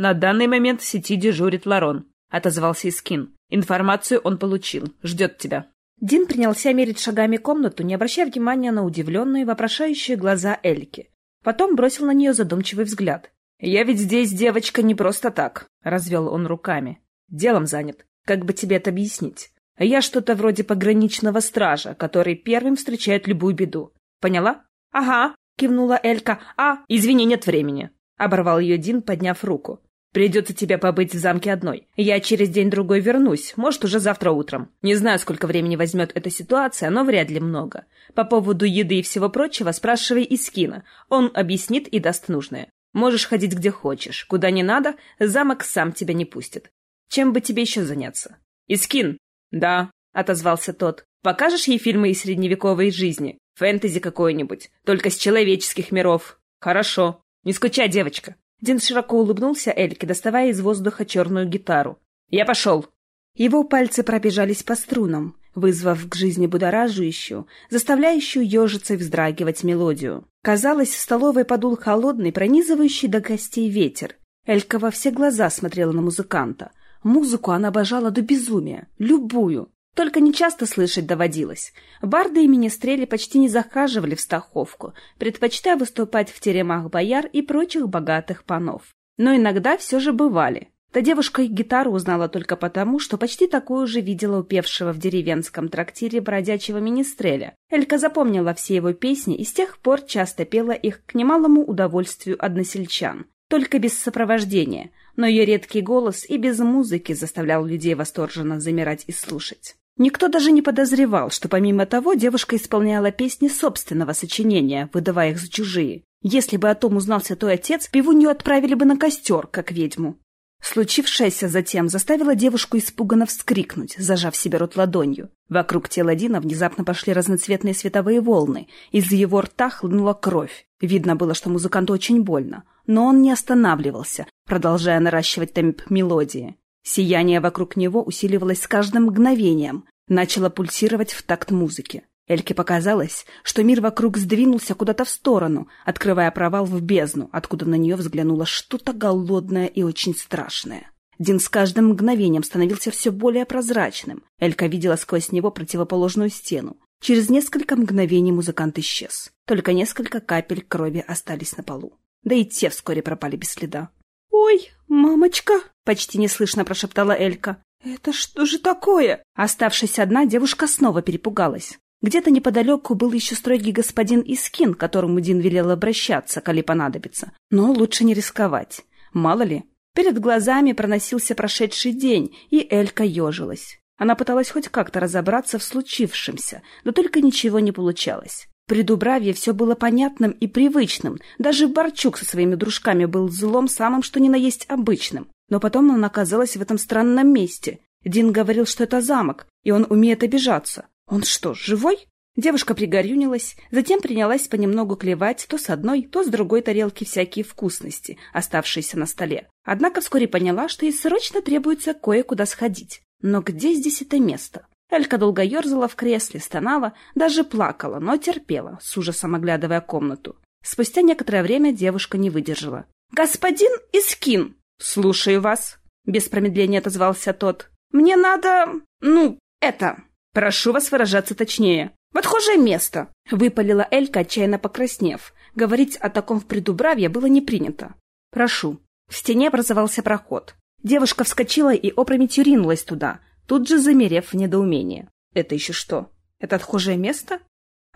На данный момент в сети дежурит Ларон. Отозвался Искин. Информацию он получил. Ждет тебя. Дин принялся мерить шагами комнату, не обращая внимания на удивленные, вопрошающие глаза Эльки. Потом бросил на нее задумчивый взгляд. «Я ведь здесь, девочка, не просто так», — развел он руками. «Делом занят. Как бы тебе это объяснить? Я что-то вроде пограничного стража, который первым встречает любую беду. Поняла?» «Ага», кивнула Элька. «А, извини, нет времени», — оборвал ее Дин, подняв руку. «Придется тебе побыть в замке одной. Я через день-другой вернусь, может, уже завтра утром. Не знаю, сколько времени возьмет эта ситуация, но вряд ли много. По поводу еды и всего прочего спрашивай Искина. Он объяснит и даст нужное. Можешь ходить где хочешь. Куда не надо, замок сам тебя не пустит. Чем бы тебе еще заняться?» «Искин!» «Да», — отозвался тот. «Покажешь ей фильмы из средневековой жизни? Фэнтези какое-нибудь, только с человеческих миров. Хорошо. Не скучай, девочка. Дин широко улыбнулся Эльке, доставая из воздуха черную гитару. Я пошел. Его пальцы пробежались по струнам, вызвав к жизни будоражащую, заставляющую ежиться и вздрагивать мелодию. Казалось, в столовой подул холодный, пронизывающий до костей ветер. Элька во все глаза смотрела на музыканта. Музыку она обожала до безумия, любую, только нечасто слышать доводилось. Барды и министрели почти не захаживали в Стаховку, предпочитая выступать в теремах бояр и прочих богатых панов. Но иногда все же бывали. Та девушка гитару узнала только потому, что почти такую же видела упевшего в деревенском трактире бродячего министреля. Элька запомнила все его песни и с тех пор часто пела их к немалому удовольствию односельчан. Только без сопровождения, но ее редкий голос и без музыки заставлял людей восторженно замирать и слушать. Никто даже не подозревал, что помимо того девушка исполняла песни собственного сочинения, выдавая их за чужие. Если бы о том узнал святой отец, пивунью отправили бы на костер, как ведьму. Случившееся затем заставило девушку испуганно вскрикнуть, зажав себе рот ладонью. Вокруг тела Дина внезапно пошли разноцветные световые волны. Из его рта хлынула кровь. Видно было, что музыканту очень больно. Но он не останавливался, продолжая наращивать темп мелодии. Сияние вокруг него усиливалось с каждым мгновением, начало пульсировать в такт музыки. Эльке показалось, что мир вокруг сдвинулся куда-то в сторону, открывая провал в бездну, откуда на нее взглянуло что-то голодное и очень страшное. Дин с каждым мгновением становился все более прозрачным. Элька видела сквозь него противоположную стену. Через несколько мгновений музыкант исчез. Только несколько капель крови остались на полу. Да и те вскоре пропали без следа. «Ой, мамочка!» — почти неслышно прошептала Элька. «Это что же такое?» Оставшись одна, девушка снова перепугалась. Где-то неподалеку был еще строгий господин Искин, которому Дин велел обращаться, коли понадобится. Но лучше не рисковать. Мало ли. Перед глазами проносился прошедший день, и Элька ежилась. Она пыталась хоть как-то разобраться в случившемся, но только ничего не получалось. При Дубраве все было понятным и привычным. Даже Борчук со своими дружками был злом самым что ни на есть обычным. Но потом он оказалась в этом странном месте. Дин говорил, что это замок, и он умеет обижаться. Он что, живой? Девушка пригорюнилась, затем принялась понемногу клевать то с одной, то с другой тарелки всякие вкусности, оставшиеся на столе. Однако вскоре поняла, что ей срочно требуется кое-куда сходить. Но где здесь это место? Элька долго ерзала в кресле, стонала, даже плакала, но терпела, с ужасом оглядывая комнату. Спустя некоторое время девушка не выдержала. «Господин Искин!» «Слушаю вас!» Без промедления отозвался тот. «Мне надо... ну, это...» «Прошу вас выражаться точнее». «В отхожее место!» — выпалила Элька, отчаянно покраснев. Говорить о таком в предубравье было не принято. «Прошу». В стене образовался проход. Девушка вскочила и опрометью ринулась туда, тут же замерев в недоумении. «Это еще что? Это отхожее место?»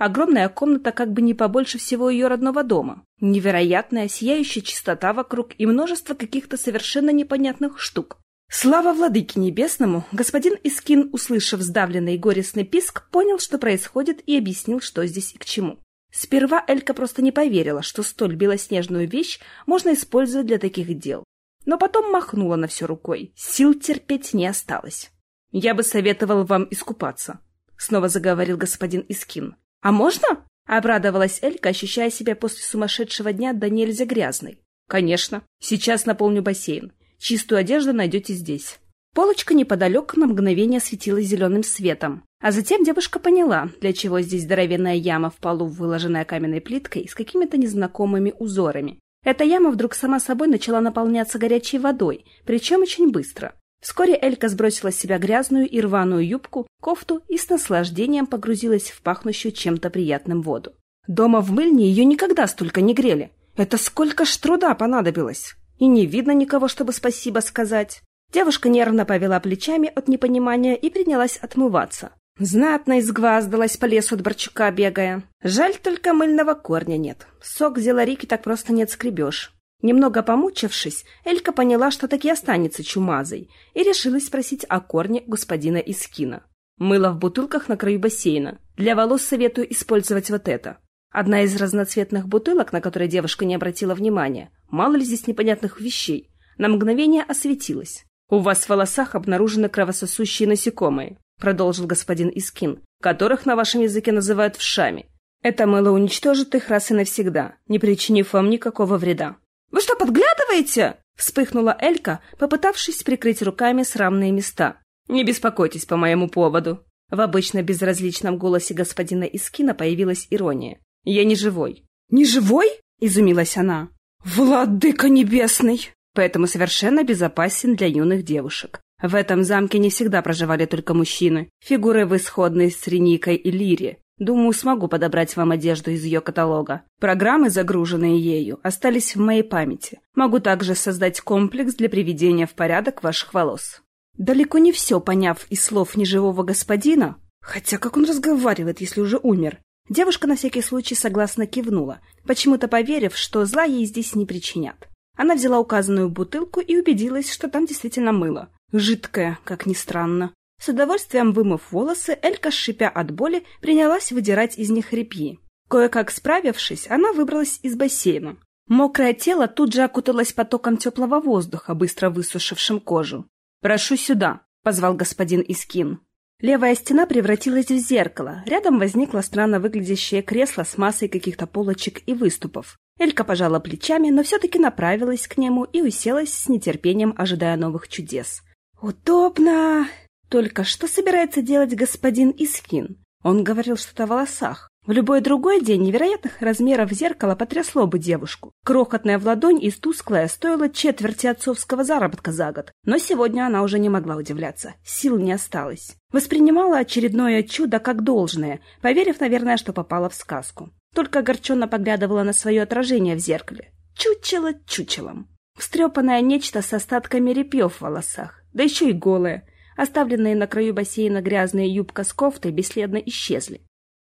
Огромная комната как бы не побольше всего ее родного дома. Невероятная, сияющая чистота вокруг и множество каких-то совершенно непонятных штук. Слава владыке небесному, господин Искин, услышав сдавленный горестный писк, понял, что происходит, и объяснил, что здесь и к чему. Сперва Элька просто не поверила, что столь белоснежную вещь можно использовать для таких дел. Но потом махнула на все рукой. Сил терпеть не осталось. «Я бы советовал вам искупаться», — снова заговорил господин Искин. «А можно?» — обрадовалась Элька, ощущая себя после сумасшедшего дня до нельзя грязной. «Конечно. Сейчас наполню бассейн. Чистую одежду найдете здесь. Полочка неподалеку на мгновение светилась зеленым светом. А затем девушка поняла, для чего здесь здоровенная яма в полу, выложенная каменной плиткой с какими-то незнакомыми узорами. Эта яма вдруг сама собой начала наполняться горячей водой, причем очень быстро. Вскоре Элька сбросила с себя грязную и рваную юбку, кофту и с наслаждением погрузилась в пахнущую чем-то приятным воду. Дома в мыльне ее никогда столько не грели. Это сколько ж труда понадобилось! и не видно никого, чтобы спасибо сказать. Девушка нервно повела плечами от непонимания и принялась отмываться. Знатно изгваздалась по лесу от Борчука, бегая. Жаль, только мыльного корня нет. Сок зеларики так просто не отскребешь. Немного помучившись, Элька поняла, что таки останется чумазой, и решилась спросить о корне господина Искина. Мыло в бутылках на краю бассейна. Для волос советую использовать вот это. Одна из разноцветных бутылок, на которые девушка не обратила внимания, мало ли здесь непонятных вещей, на мгновение осветилась. «У вас в волосах обнаружены кровососущие насекомые», продолжил господин Искин, которых на вашем языке называют вшами. Это мыло уничтожит их раз и навсегда, не причинив вам никакого вреда. «Вы что, подглядываете?» Вспыхнула Элька, попытавшись прикрыть руками срамные места. «Не беспокойтесь по моему поводу». В обычно безразличном голосе господина Искина появилась ирония. Я не живой. Не живой? Изумилась она. Владыка небесный! Поэтому совершенно безопасен для юных девушек. В этом замке не всегда проживали только мужчины. Фигуры в исходной с Реникой и Лире. Думаю, смогу подобрать вам одежду из ее каталога. Программы, загруженные ею, остались в моей памяти. Могу также создать комплекс для приведения в порядок ваших волос. Далеко не все поняв из слов неживого господина, хотя как он разговаривает, если уже умер, Девушка на всякий случай согласно кивнула, почему-то поверив, что зла ей здесь не причинят. Она взяла указанную бутылку и убедилась, что там действительно мыло. Жидкое, как ни странно. С удовольствием вымыв волосы, Элька, шипя от боли, принялась выдирать из них репьи. Кое-как справившись, она выбралась из бассейна. Мокрое тело тут же окуталось потоком теплого воздуха, быстро высушившим кожу. «Прошу сюда», — позвал господин Искин. Левая стена превратилась в зеркало. Рядом возникло странно выглядящее кресло с массой каких-то полочек и выступов. Элька пожала плечами, но все-таки направилась к нему и уселась с нетерпением, ожидая новых чудес. «Удобно!» Только что собирается делать господин Искин? Он говорил что-то о волосах. В любой другой день невероятных размеров зеркало потрясло бы девушку. Крохотная в ладонь и тусклая стоила четверти отцовского заработка за год. Но сегодня она уже не могла удивляться. Сил не осталось. Воспринимала очередное чудо как должное, поверив, наверное, что попала в сказку. Только огорченно поглядывала на свое отражение в зеркале. Чучело чучелом. Встрепанное нечто с остатками репьев в волосах. Да еще и голое. Оставленные на краю бассейна грязные юбка с кофтой бесследно исчезли.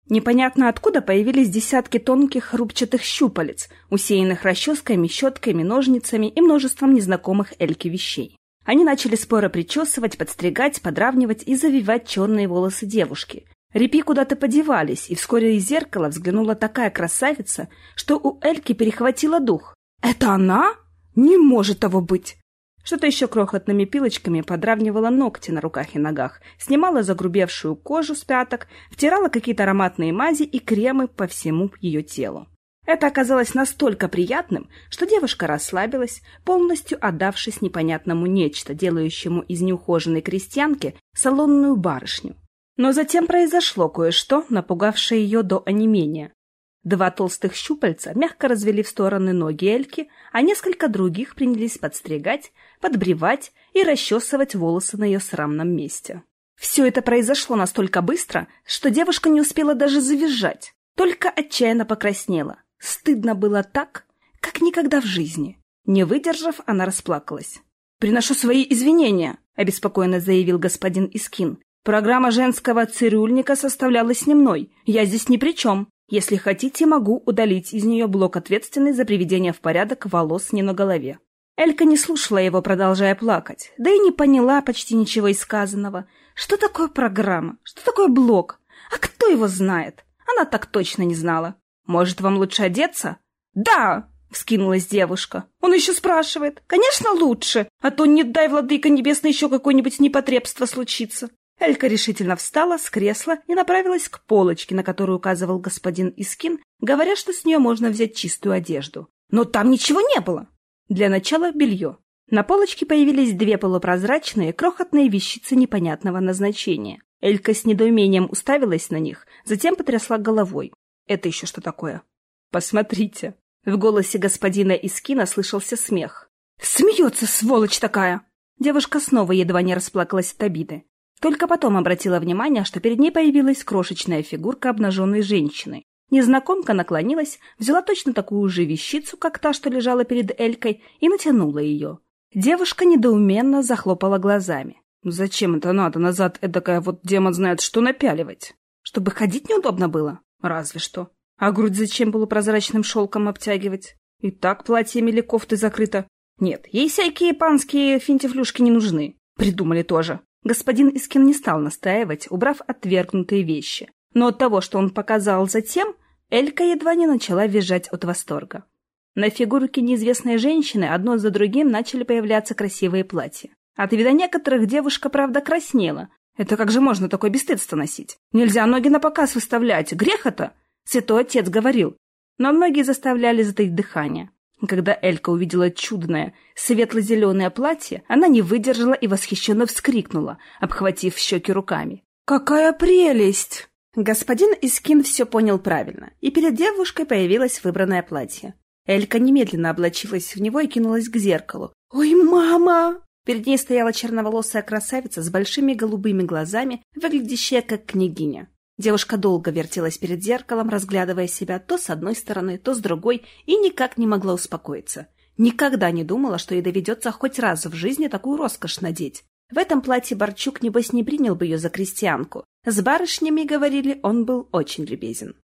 Непонятно откуда появились десятки тонких рубчатых щупалец, усеянных расческами, щетками, ножницами и множеством незнакомых Эльке вещей. Они начали споро причесывать, подстригать, подравнивать и завивать черные волосы девушки. Репи куда-то подевались, и вскоре из зеркала взглянула такая красавица, что у Эльки перехватило дух. «Это она? Не может того быть!» Что-то еще крохотными пилочками подравнивала ногти на руках и ногах, снимала загрубевшую кожу с пяток, втирала какие-то ароматные мази и кремы по всему ее телу. Это оказалось настолько приятным, что девушка расслабилась, полностью отдавшись непонятному нечто, делающему из неухоженной крестьянки салонную барышню. Но затем произошло кое-что, напугавшее ее до онемения. Два толстых щупальца мягко развели в стороны ноги Эльки, а несколько других принялись подстригать, подбревать и расчесывать волосы на ее срамном месте. Все это произошло настолько быстро, что девушка не успела даже завизжать, только отчаянно покраснела. Стыдно было так, как никогда в жизни. Не выдержав, она расплакалась. «Приношу свои извинения», — обеспокоенно заявил господин Искин. «Программа женского цирюльника составлялась не мной. Я здесь ни при чем. Если хотите, могу удалить из нее блок ответственный за приведение в порядок волос не на голове. Элька не слушала его, продолжая плакать, да и не поняла почти ничего из сказанного. Что такое программа? Что такое блок? А кто его знает? Она так точно не знала. Может, вам лучше одеться? Да! — вскинулась девушка. «Он еще спрашивает. Конечно, лучше, а то не дай, владыка небесный, еще какое-нибудь непотребство случится. Элька решительно встала с кресла и направилась к полочке, на которую указывал господин Искин, говоря, что с нее можно взять чистую одежду. Но там ничего не было. Для начала белье. На полочке появились две полупрозрачные, крохотные вещицы непонятного назначения. Элька с недоумением уставилась на них, затем потрясла головой. Это еще что такое? Посмотрите. В голосе господина Искина слышался смех. «Смеется, сволочь такая!» Девушка снова едва не расплакалась от обиды. Только потом обратила внимание, что перед ней появилась крошечная фигурка обнаженной женщины. Незнакомка наклонилась, взяла точно такую же вещицу, как та, что лежала перед Элькой, и натянула ее. Девушка недоуменно захлопала глазами. «Зачем это надо назад эдакая вот демон знает, что напяливать? Чтобы ходить неудобно было? Разве что. А грудь зачем полупрозрачным шелком обтягивать? И так платьем или кофтой закрыто. Нет, ей всякие панские финтифлюшки не нужны. Придумали тоже. Господин Искин не стал настаивать, убрав отвергнутые вещи. Но от того, что он показал затем, Элька едва не начала визжать от восторга. На фигурке неизвестной женщины одно за другим начали появляться красивые платья. От вида некоторых девушка, правда, краснела. Это как же можно такое бесстыдство носить? Нельзя ноги на показ выставлять. Грех это? Святой отец говорил. Но многие заставляли затаить дыхание. Когда Элька увидела чудное, светло-зеленое платье, она не выдержала и восхищенно вскрикнула, обхватив щеки руками. «Какая прелесть!» Господин Искин все понял правильно, и перед девушкой появилось выбранное платье. Элька немедленно облачилась в него и кинулась к зеркалу. «Ой, мама!» Перед ней стояла черноволосая красавица с большими голубыми глазами, выглядящая как княгиня. Девушка долго вертелась перед зеркалом, разглядывая себя то с одной стороны, то с другой, и никак не могла успокоиться. Никогда не думала, что ей доведется хоть раз в жизни такую роскошь надеть. В этом платье Борчук, небось, не принял бы ее за крестьянку. С барышнями, говорили, он был очень любезен.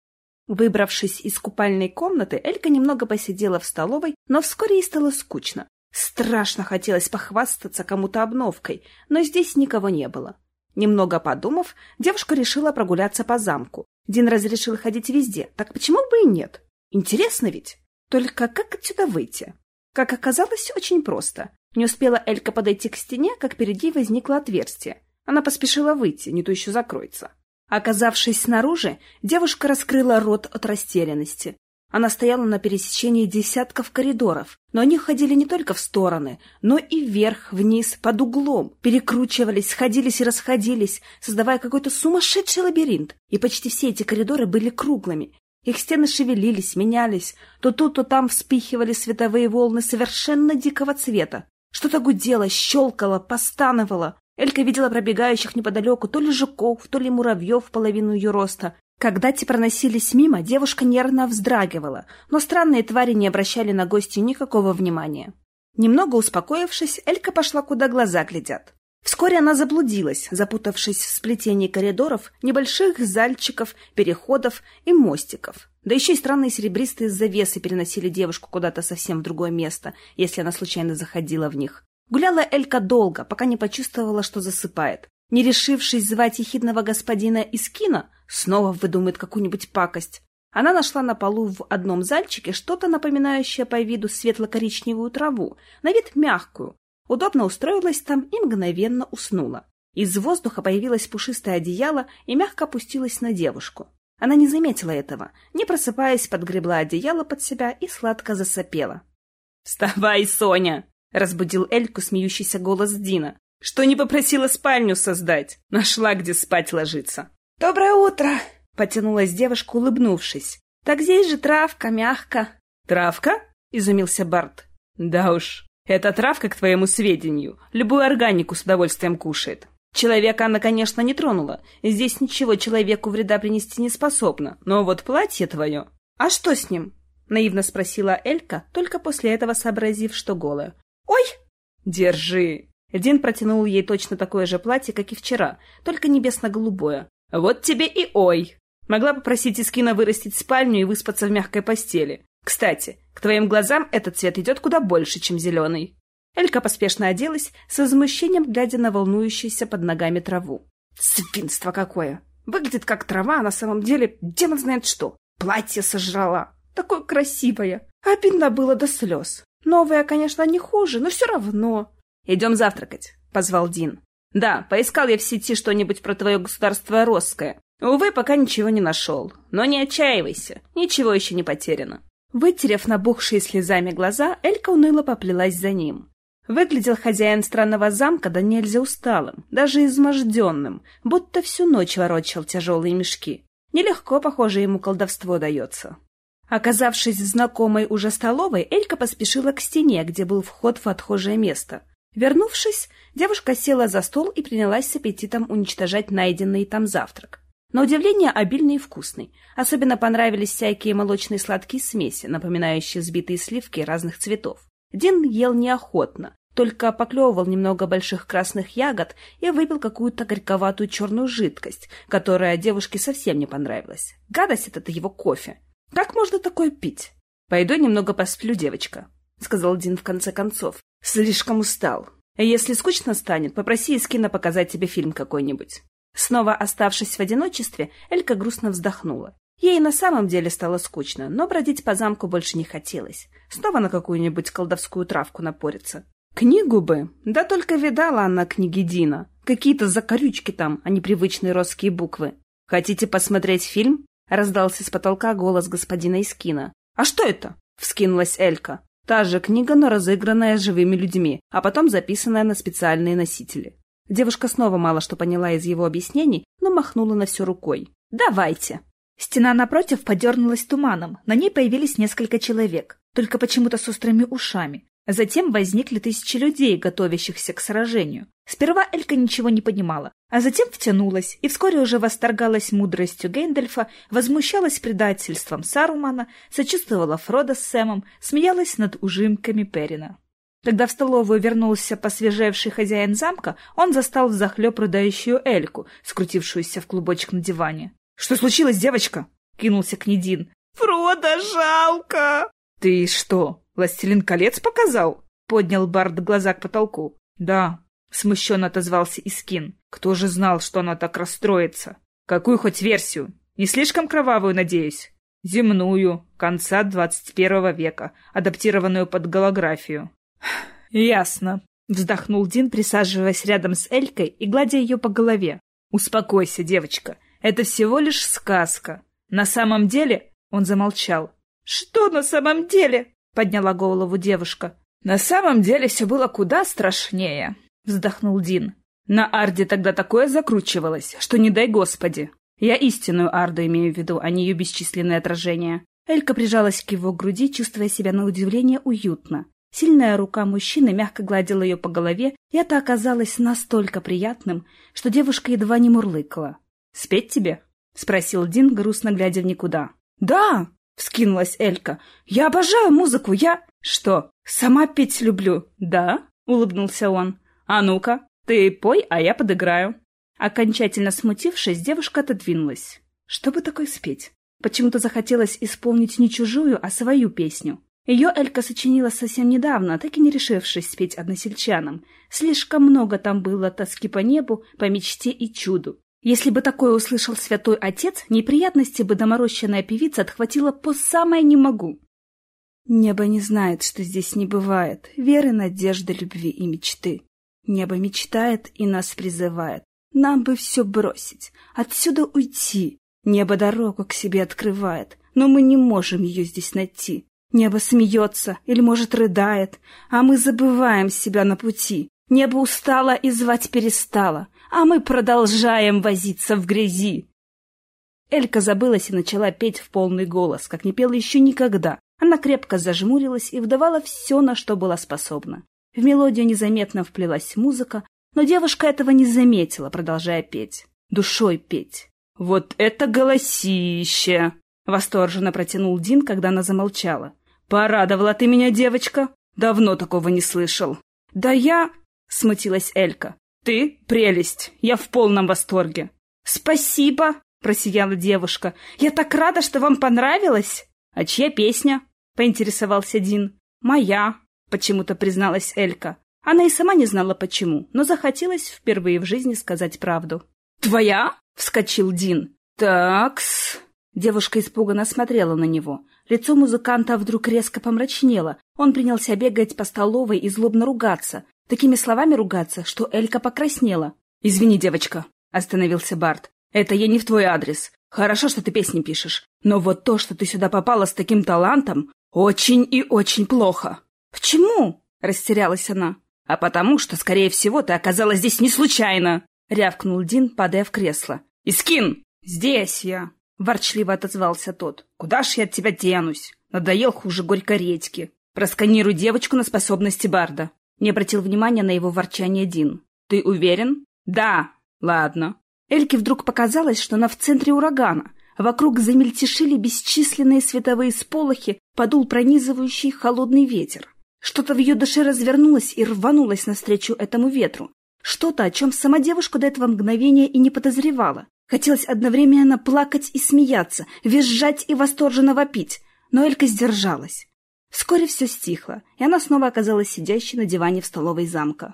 Выбравшись из купальной комнаты, Элька немного посидела в столовой, но вскоре ей стало скучно. Страшно хотелось похвастаться кому-то обновкой, но здесь никого не было. Немного подумав, девушка решила прогуляться по замку. Дин разрешил ходить везде, так почему бы и нет? Интересно ведь? Только как отсюда выйти? Как оказалось, очень просто. Не успела Элька подойти к стене, как перед ней возникло отверстие. Она поспешила выйти, не то еще закроется. Оказавшись снаружи, девушка раскрыла рот от растерянности. Она стояла на пересечении десятков коридоров, но они ходили не только в стороны, но и вверх, вниз, под углом, перекручивались, сходились и расходились, создавая какой-то сумасшедший лабиринт. И почти все эти коридоры были круглыми. Их стены шевелились, менялись, то тут, то там вспихивали световые волны совершенно дикого цвета. Что-то гудело, щелкало, постановало. Элька видела пробегающих неподалеку то ли жуков, то ли муравьев половину ее роста. Когда те проносились мимо, девушка нервно вздрагивала, но странные твари не обращали на гостью никакого внимания. Немного успокоившись, Элька пошла, куда глаза глядят. Вскоре она заблудилась, запутавшись в сплетении коридоров, небольших зальчиков, переходов и мостиков. Да еще и странные серебристые завесы переносили девушку куда-то совсем в другое место, если она случайно заходила в них. Гуляла Элька долго, пока не почувствовала, что засыпает. Не решившись звать ехидного господина из кино, снова выдумает какую-нибудь пакость. Она нашла на полу в одном зальчике что-то напоминающее по виду светло-коричневую траву, на вид мягкую, удобно устроилась там и мгновенно уснула. Из воздуха появилось пушистое одеяло и мягко опустилось на девушку. Она не заметила этого, не просыпаясь, подгребла одеяло под себя и сладко засопела. «Вставай, Соня!» — разбудил Эльку смеющийся голос Дина. «Что не попросила спальню создать? Нашла, где спать ложиться». «Доброе утро!» — потянулась девушка, улыбнувшись. «Так здесь же травка, мягко». «Травка?» — изумился Барт. «Да уж, эта травка, к твоему сведению, любую органику с удовольствием кушает. Человека она, конечно, не тронула. Здесь ничего человеку вреда принести не способна. Но вот платье твое... А что с ним? Наивно спросила Элька, только после этого сообразив, что голая. Ой! Держи! Дин протянул ей точно такое же платье, как и вчера, только небесно-голубое. Вот тебе и ой! Могла попросить Искина вырастить спальню и выспаться в мягкой постели. Кстати, к твоим глазам этот цвет идет куда больше, чем зеленый. Элька поспешно оделась, с возмущением глядя на волнующуюся под ногами траву. Свинство какое! Выглядит как трава, а на самом деле демон знает что. Платье сожрала. Такое красивое. Обидно было до слез. Новое, конечно, не хуже, но все равно. «Идем завтракать», — позвал Дин. «Да, поискал я в сети что-нибудь про твое государство Росское. Увы, пока ничего не нашел. Но не отчаивайся, ничего еще не потеряно. Вытерев набухшие слезами глаза, Элька уныло поплелась за ним. Выглядел хозяин странного замка да нельзя усталым, даже изможденным, будто всю ночь ворочал тяжелые мешки. Нелегко, похоже, ему колдовство дается. Оказавшись в знакомой уже столовой, Элька поспешила к стене, где был вход в отхожее место. Вернувшись, девушка села за стол и принялась с аппетитом уничтожать найденный там завтрак. На удивление обильный и вкусный. Особенно понравились всякие молочные сладкие смеси, напоминающие взбитые сливки разных цветов. Дин ел неохотно, только поклевывал немного больших красных ягод и выпил какую-то горьковатую черную жидкость, которая девушке совсем не понравилась. Гадость это его кофе. Как можно такое пить? Пойду немного посплю, девочка, — сказал Дин в конце концов. Слишком устал. Если скучно станет, попроси Искина показать тебе фильм какой-нибудь. Снова оставшись в одиночестве, Элька грустно вздохнула. Ей на самом деле стало скучно, но бродить по замку больше не хотелось. Снова на какую-нибудь колдовскую травку напориться. Книгу бы. Да только видала она книги Дина. Какие-то закорючки там, а не привычные росские буквы. «Хотите посмотреть фильм?» — раздался с потолка голос господина Искина. «А что это?» — вскинулась Элька. Та же книга, но разыгранная живыми людьми, а потом записанная на специальные носители. Девушка снова мало что поняла из его объяснений, но махнула на все рукой. «Давайте!» Стена напротив подернулась туманом, на ней появились несколько человек, только почему-то с острыми ушами. Затем возникли тысячи людей, готовящихся к сражению. Сперва Элька ничего не понимала, а затем втянулась и вскоре уже восторгалась мудростью Гейндальфа, возмущалась предательством Сарумана, сочувствовала Фродо с Сэмом, смеялась над ужимками Перина. Когда в столовую вернулся посвежевший хозяин замка, он застал взахлеб рыдающую Эльку, скрутившуюся в клубочек на диване. — Что случилось, девочка? — кинулся Кнедин. — Фрода жалко! — Ты что, властелин колец показал? — поднял Бард глаза к потолку. — Да, — смущенно отозвался Искин. — Кто же знал, что она так расстроится? — Какую хоть версию? Не слишком кровавую, надеюсь? — Земную, конца двадцать первого века, адаптированную под голографию. «Ясно», — вздохнул Дин, присаживаясь рядом с Элькой и гладя ее по голове. «Успокойся, девочка. Это всего лишь сказка. На самом деле...» — он замолчал. «Что на самом деле?» — подняла голову девушка. «На самом деле все было куда страшнее», — вздохнул Дин. «На Арде тогда такое закручивалось, что не дай господи. Я истинную Арду имею в виду, а не ее бесчисленные отражения». Элька прижалась к его груди, чувствуя себя на удивление уютно. Сильная рука мужчины мягко гладила ее по голове, и это оказалось настолько приятным, что девушка едва не мурлыкала. «Спеть тебе?» — спросил Дин, грустно глядя в никуда. «Да!» — вскинулась Элька. «Я обожаю музыку, я...» «Что, сама петь люблю?» «Да?» — улыбнулся он. «А ну-ка, ты пой, а я подыграю». Окончательно смутившись, девушка отодвинулась. Что бы такое спеть? Почему-то захотелось исполнить не чужую, а свою песню. Ее Элька сочинила совсем недавно, так и не решившись спеть односельчанам. Слишком много там было тоски по небу, по мечте и чуду. Если бы такое услышал святой отец, неприятности бы доморощенная певица отхватила по самое «не могу». Небо не знает, что здесь не бывает веры, надежды, любви и мечты. Небо мечтает и нас призывает. Нам бы все бросить, отсюда уйти. Небо дорогу к себе открывает, но мы не можем ее здесь найти. Небо смеется или, может, рыдает, а мы забываем себя на пути. Небо устало и звать перестало а мы продолжаем возиться в грязи. Элька забылась и начала петь в полный голос, как не пела еще никогда. Она крепко зажмурилась и вдавала все, на что была способна. В мелодию незаметно вплелась музыка, но девушка этого не заметила, продолжая петь. Душой петь. «Вот это голосище!» — восторженно протянул Дин, когда она замолчала. «Порадовала ты меня, девочка! Давно такого не слышал!» «Да я...» — смутилась Элька. «Ты — прелесть! Я в полном восторге!» «Спасибо!» — просияла девушка. «Я так рада, что вам понравилось!» «А чья песня?» — поинтересовался Дин. «Моя!» — почему-то призналась Элька. Она и сама не знала почему, но захотелось впервые в жизни сказать правду. «Твоя?» — вскочил Дин. «Такс...» Девушка испуганно смотрела на него. Лицо музыканта вдруг резко помрачнело. Он принялся бегать по столовой и злобно ругаться. Такими словами ругаться, что Элька покраснела. «Извини, девочка», — остановился Барт. «Это я не в твой адрес. Хорошо, что ты песни пишешь. Но вот то, что ты сюда попала с таким талантом, очень и очень плохо». «Почему?» — растерялась она. «А потому что, скорее всего, ты оказалась здесь не случайно», — рявкнул Дин, падая в кресло. «Искин!» «Здесь я», — ворчливо отозвался тот. «Куда ж я от тебя денусь? Надоел хуже горькой редьки. Просканируй девочку на способности Барда. Не обратил внимания на его ворчание Дин. «Ты уверен?» «Да». «Ладно». Эльке вдруг показалось, что она в центре урагана. Вокруг замельтешили бесчисленные световые сполохи, подул пронизывающий холодный ветер. Что-то в ее душе развернулось и рванулось навстречу этому ветру. Что-то, о чем сама девушка до этого мгновения и не подозревала. Хотелось одновременно плакать и смеяться, визжать и восторженно вопить, но Элька сдержалась. Вскоре все стихло, и она снова оказалась сидящей на диване в столовой замка.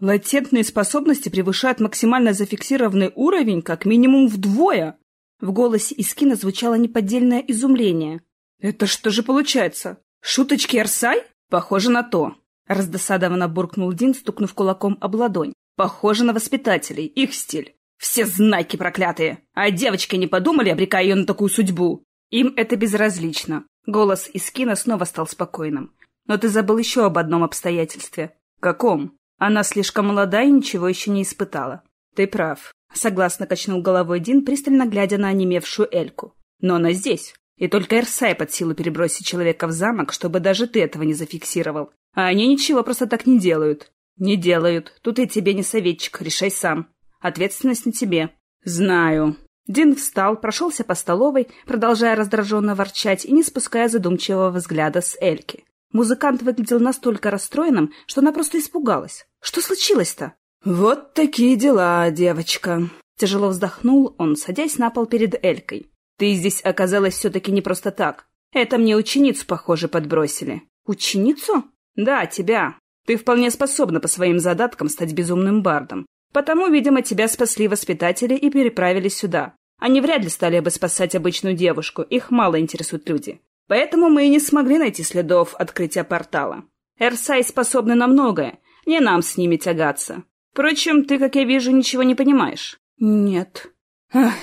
«Латентные способности превышают максимально зафиксированный уровень как минимум вдвое!» В голосе Искина звучало неподдельное изумление. «Это что же получается? Шуточки Арсай? Похоже на то!» Раздосадованно буркнул Дин, стукнув кулаком об ладонь. «Похоже на воспитателей, их стиль. Все знаки проклятые! А девочки не подумали, обрекая ее на такую судьбу? Им это безразлично. Голос Искина снова стал спокойным. «Но ты забыл еще об одном обстоятельстве». «Каком?» «Она слишком молода и ничего еще не испытала». «Ты прав», — согласно качнул головой Дин, пристально глядя на онемевшую Эльку. «Но она здесь. И только Эрсай под силу перебросить человека в замок, чтобы даже ты этого не зафиксировал. А они ничего просто так не делают». «Не делают. Тут я тебе не советчик. Решай сам. Ответственность на тебе». «Знаю», Дин встал, прошелся по столовой, продолжая раздраженно ворчать и не спуская задумчивого взгляда с Эльки. Музыкант выглядел настолько расстроенным, что она просто испугалась. Что случилось-то? «Вот такие дела, девочка!» Тяжело вздохнул он, садясь на пол перед Элькой. «Ты здесь оказалась все-таки не просто так. Это мне ученицу, похоже, подбросили». «Ученицу?» «Да, тебя. Ты вполне способна по своим задаткам стать безумным бардом. Потому, видимо, тебя спасли воспитатели и переправили сюда. Они вряд ли стали бы спасать обычную девушку, их мало интересуют люди. Поэтому мы и не смогли найти следов открытия портала. Эрсай способны на многое, не нам с ними тягаться. Впрочем, ты, как я вижу, ничего не понимаешь. Нет. Ах,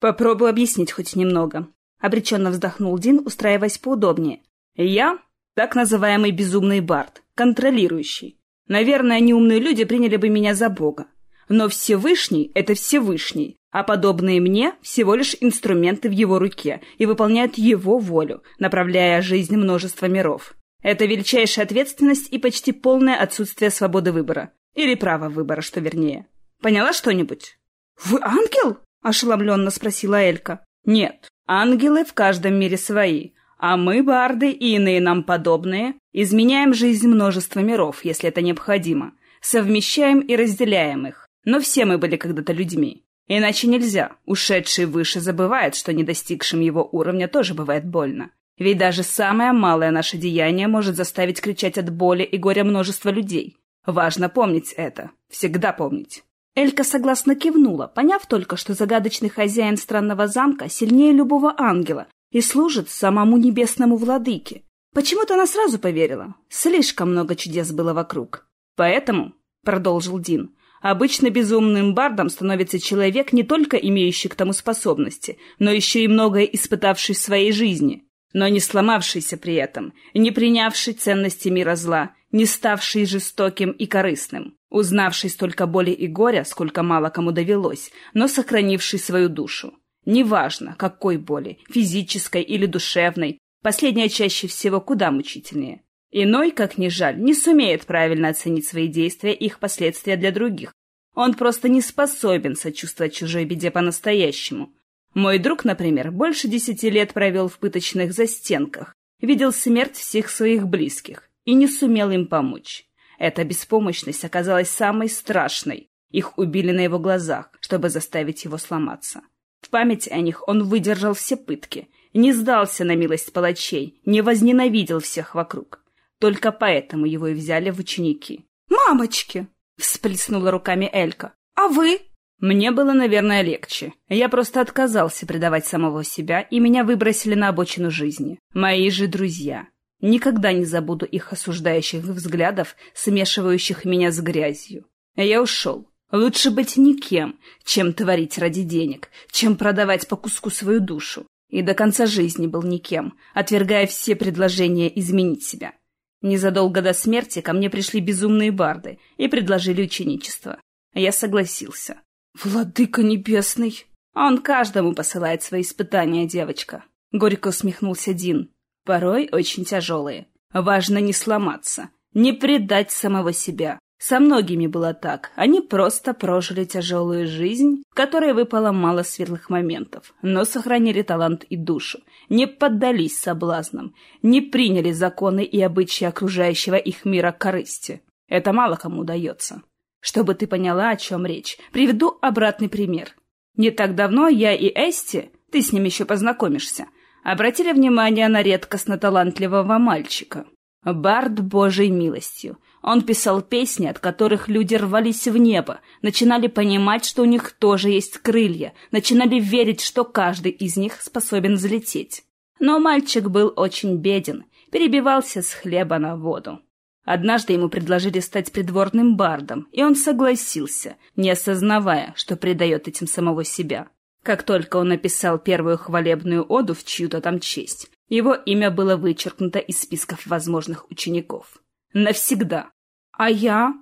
попробую объяснить хоть немного. — обреченно вздохнул Дин, устраиваясь поудобнее. «Я — так называемый безумный бард, контролирующий. Наверное, неумные люди приняли бы меня за бога. Но Всевышний — это Всевышний, а подобные мне всего лишь инструменты в его руке и выполняют его волю, направляя жизнь множества миров. Это величайшая ответственность и почти полное отсутствие свободы выбора. Или права выбора, что вернее. Поняла что-нибудь? «Вы ангел?» — ошеломленно спросила Элька. «Нет, ангелы в каждом мире свои, а мы, барды и иные нам подобные, изменяем жизнь множества миров, если это необходимо, совмещаем и разделяем их. Но все мы были когда-то людьми. Иначе нельзя. Ушедший выше забывает, что не достигшим его уровня тоже бывает больно. Ведь даже самое малое наше деяние может заставить кричать от боли и горя множество людей. Важно помнить это. Всегда помнить. Элька согласно кивнула, поняв только, что загадочный хозяин странного замка сильнее любого ангела и служит самому небесному владыке. Почему-то она сразу поверила. Слишком много чудес было вокруг. «Поэтому», — продолжил Дин, — «обычно безумным бардом становится человек, не только имеющий к тому способности, но еще и многое испытавший в своей жизни» но не сломавшийся при этом, не принявший ценности мира зла, не ставший жестоким и корыстным, узнавший столько боли и горя, сколько мало кому довелось, но сохранивший свою душу. Неважно, какой боли, физической или душевной, последняя чаще всего куда мучительнее. Иной, как ни жаль, не сумеет правильно оценить свои действия и их последствия для других. Он просто не способен сочувствовать чужой беде по-настоящему, мой друг, например, больше десяти лет провел в пыточных застенках, видел смерть всех своих близких и не сумел им помочь. Эта беспомощность оказалась самой страшной. Их убили на его глазах, чтобы заставить его сломаться. В память о них он выдержал все пытки, не сдался на милость палачей, не возненавидел всех вокруг. Только поэтому его и взяли в ученики. «Мамочки!» — всплеснула руками Элька. «А вы?» Мне было, наверное, легче. Я просто отказался предавать самого себя, и меня выбросили на обочину жизни. Мои же друзья. Никогда не забуду их осуждающих взглядов, смешивающих меня с грязью. Я ушел. Лучше быть никем, чем творить ради денег, чем продавать по куску свою душу. И до конца жизни был никем, отвергая все предложения изменить себя. Незадолго до смерти ко мне пришли безумные барды и предложили ученичество. Я согласился. «Владыка небесный!» «Он каждому посылает свои испытания, девочка», — горько усмехнулся Дин. «Порой очень тяжелые. Важно не сломаться, не предать самого себя. Со многими было так. Они просто прожили тяжелую жизнь, в которой выпало мало светлых моментов, но сохранили талант и душу, не поддались соблазнам, не приняли законы и обычаи окружающего их мира корысти. Это мало кому удается. Чтобы ты поняла, о чем речь, приведу обратный пример. Не так давно я и Эсти, ты с ним еще познакомишься, обратили внимание на редкостно талантливого мальчика. Бард Божьей милостью. Он писал песни, от которых люди рвались в небо, начинали понимать, что у них тоже есть крылья, начинали верить, что каждый из них способен взлететь. Но мальчик был очень беден, перебивался с хлеба на воду. Однажды ему предложили стать придворным бардом, и он согласился, не осознавая, что предает этим самого себя. Как только он написал первую хвалебную оду в чью-то там честь, его имя было вычеркнуто из списков возможных учеников. Навсегда. А я?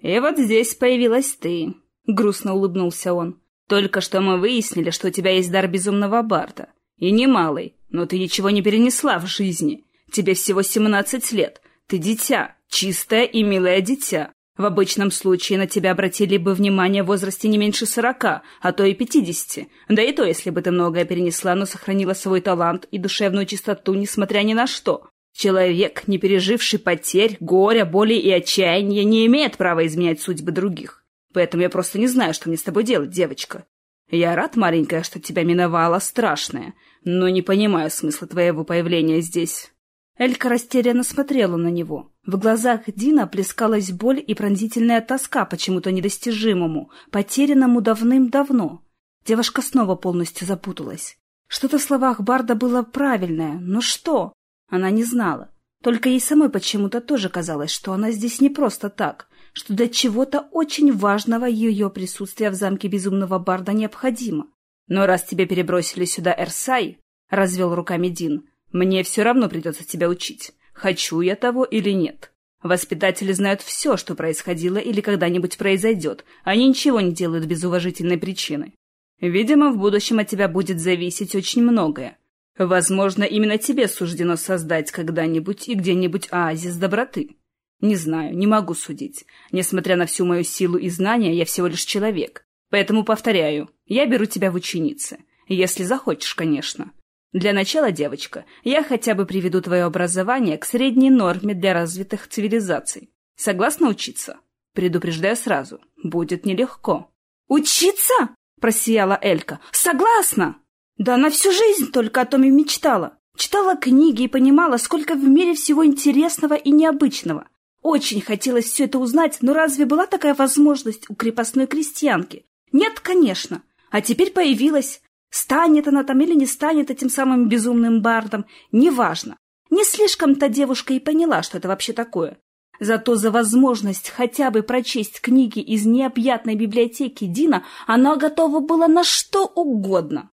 И вот здесь появилась ты. Грустно улыбнулся он. Только что мы выяснили, что у тебя есть дар безумного барда. И немалый, но ты ничего не перенесла в жизни. Тебе всего семнадцать лет. Ты дитя, Чистое и милое дитя. В обычном случае на тебя обратили бы внимание в возрасте не меньше сорока, а то и пятидесяти. Да и то, если бы ты многое перенесла, но сохранила свой талант и душевную чистоту, несмотря ни на что. Человек, не переживший потерь, горя, боли и отчаяния, не имеет права изменять судьбы других. Поэтому я просто не знаю, что мне с тобой делать, девочка. Я рад, маленькая, что тебя миновало страшное, но не понимаю смысла твоего появления здесь. Элька растерянно смотрела на него. В глазах Дина плескалась боль и пронзительная тоска почему-то недостижимому, потерянному давным-давно. Девушка снова полностью запуталась. Что-то в словах Барда было правильное, но что? Она не знала. Только ей самой почему-то тоже казалось, что она здесь не просто так, что для чего-то очень важного ее присутствие в замке безумного Барда необходимо. Но раз тебе перебросили сюда Эрсай, развел руками Дин. «Мне все равно придется тебя учить, хочу я того или нет. Воспитатели знают все, что происходило или когда-нибудь произойдет, они ничего не делают без уважительной причины. Видимо, в будущем от тебя будет зависеть очень многое. Возможно, именно тебе суждено создать когда-нибудь и где-нибудь оазис доброты. Не знаю, не могу судить. Несмотря на всю мою силу и знания, я всего лишь человек. Поэтому повторяю, я беру тебя в ученицы. Если захочешь, конечно. Для начала, девочка, я хотя бы приведу твое образование к средней норме для развитых цивилизаций. Согласна учиться? Предупреждаю сразу, будет нелегко. «Учиться?» — просияла Элька. «Согласна!» Да она всю жизнь только о том и мечтала. Читала книги и понимала, сколько в мире всего интересного и необычного. Очень хотелось все это узнать, но разве была такая возможность у крепостной крестьянки? Нет, конечно. А теперь появилась. Станет она там или не станет этим самым безумным бардом, неважно. Не слишком-то девушка и поняла, что это вообще такое. Зато за возможность хотя бы прочесть книги из необъятной библиотеки Дина она готова была на что угодно.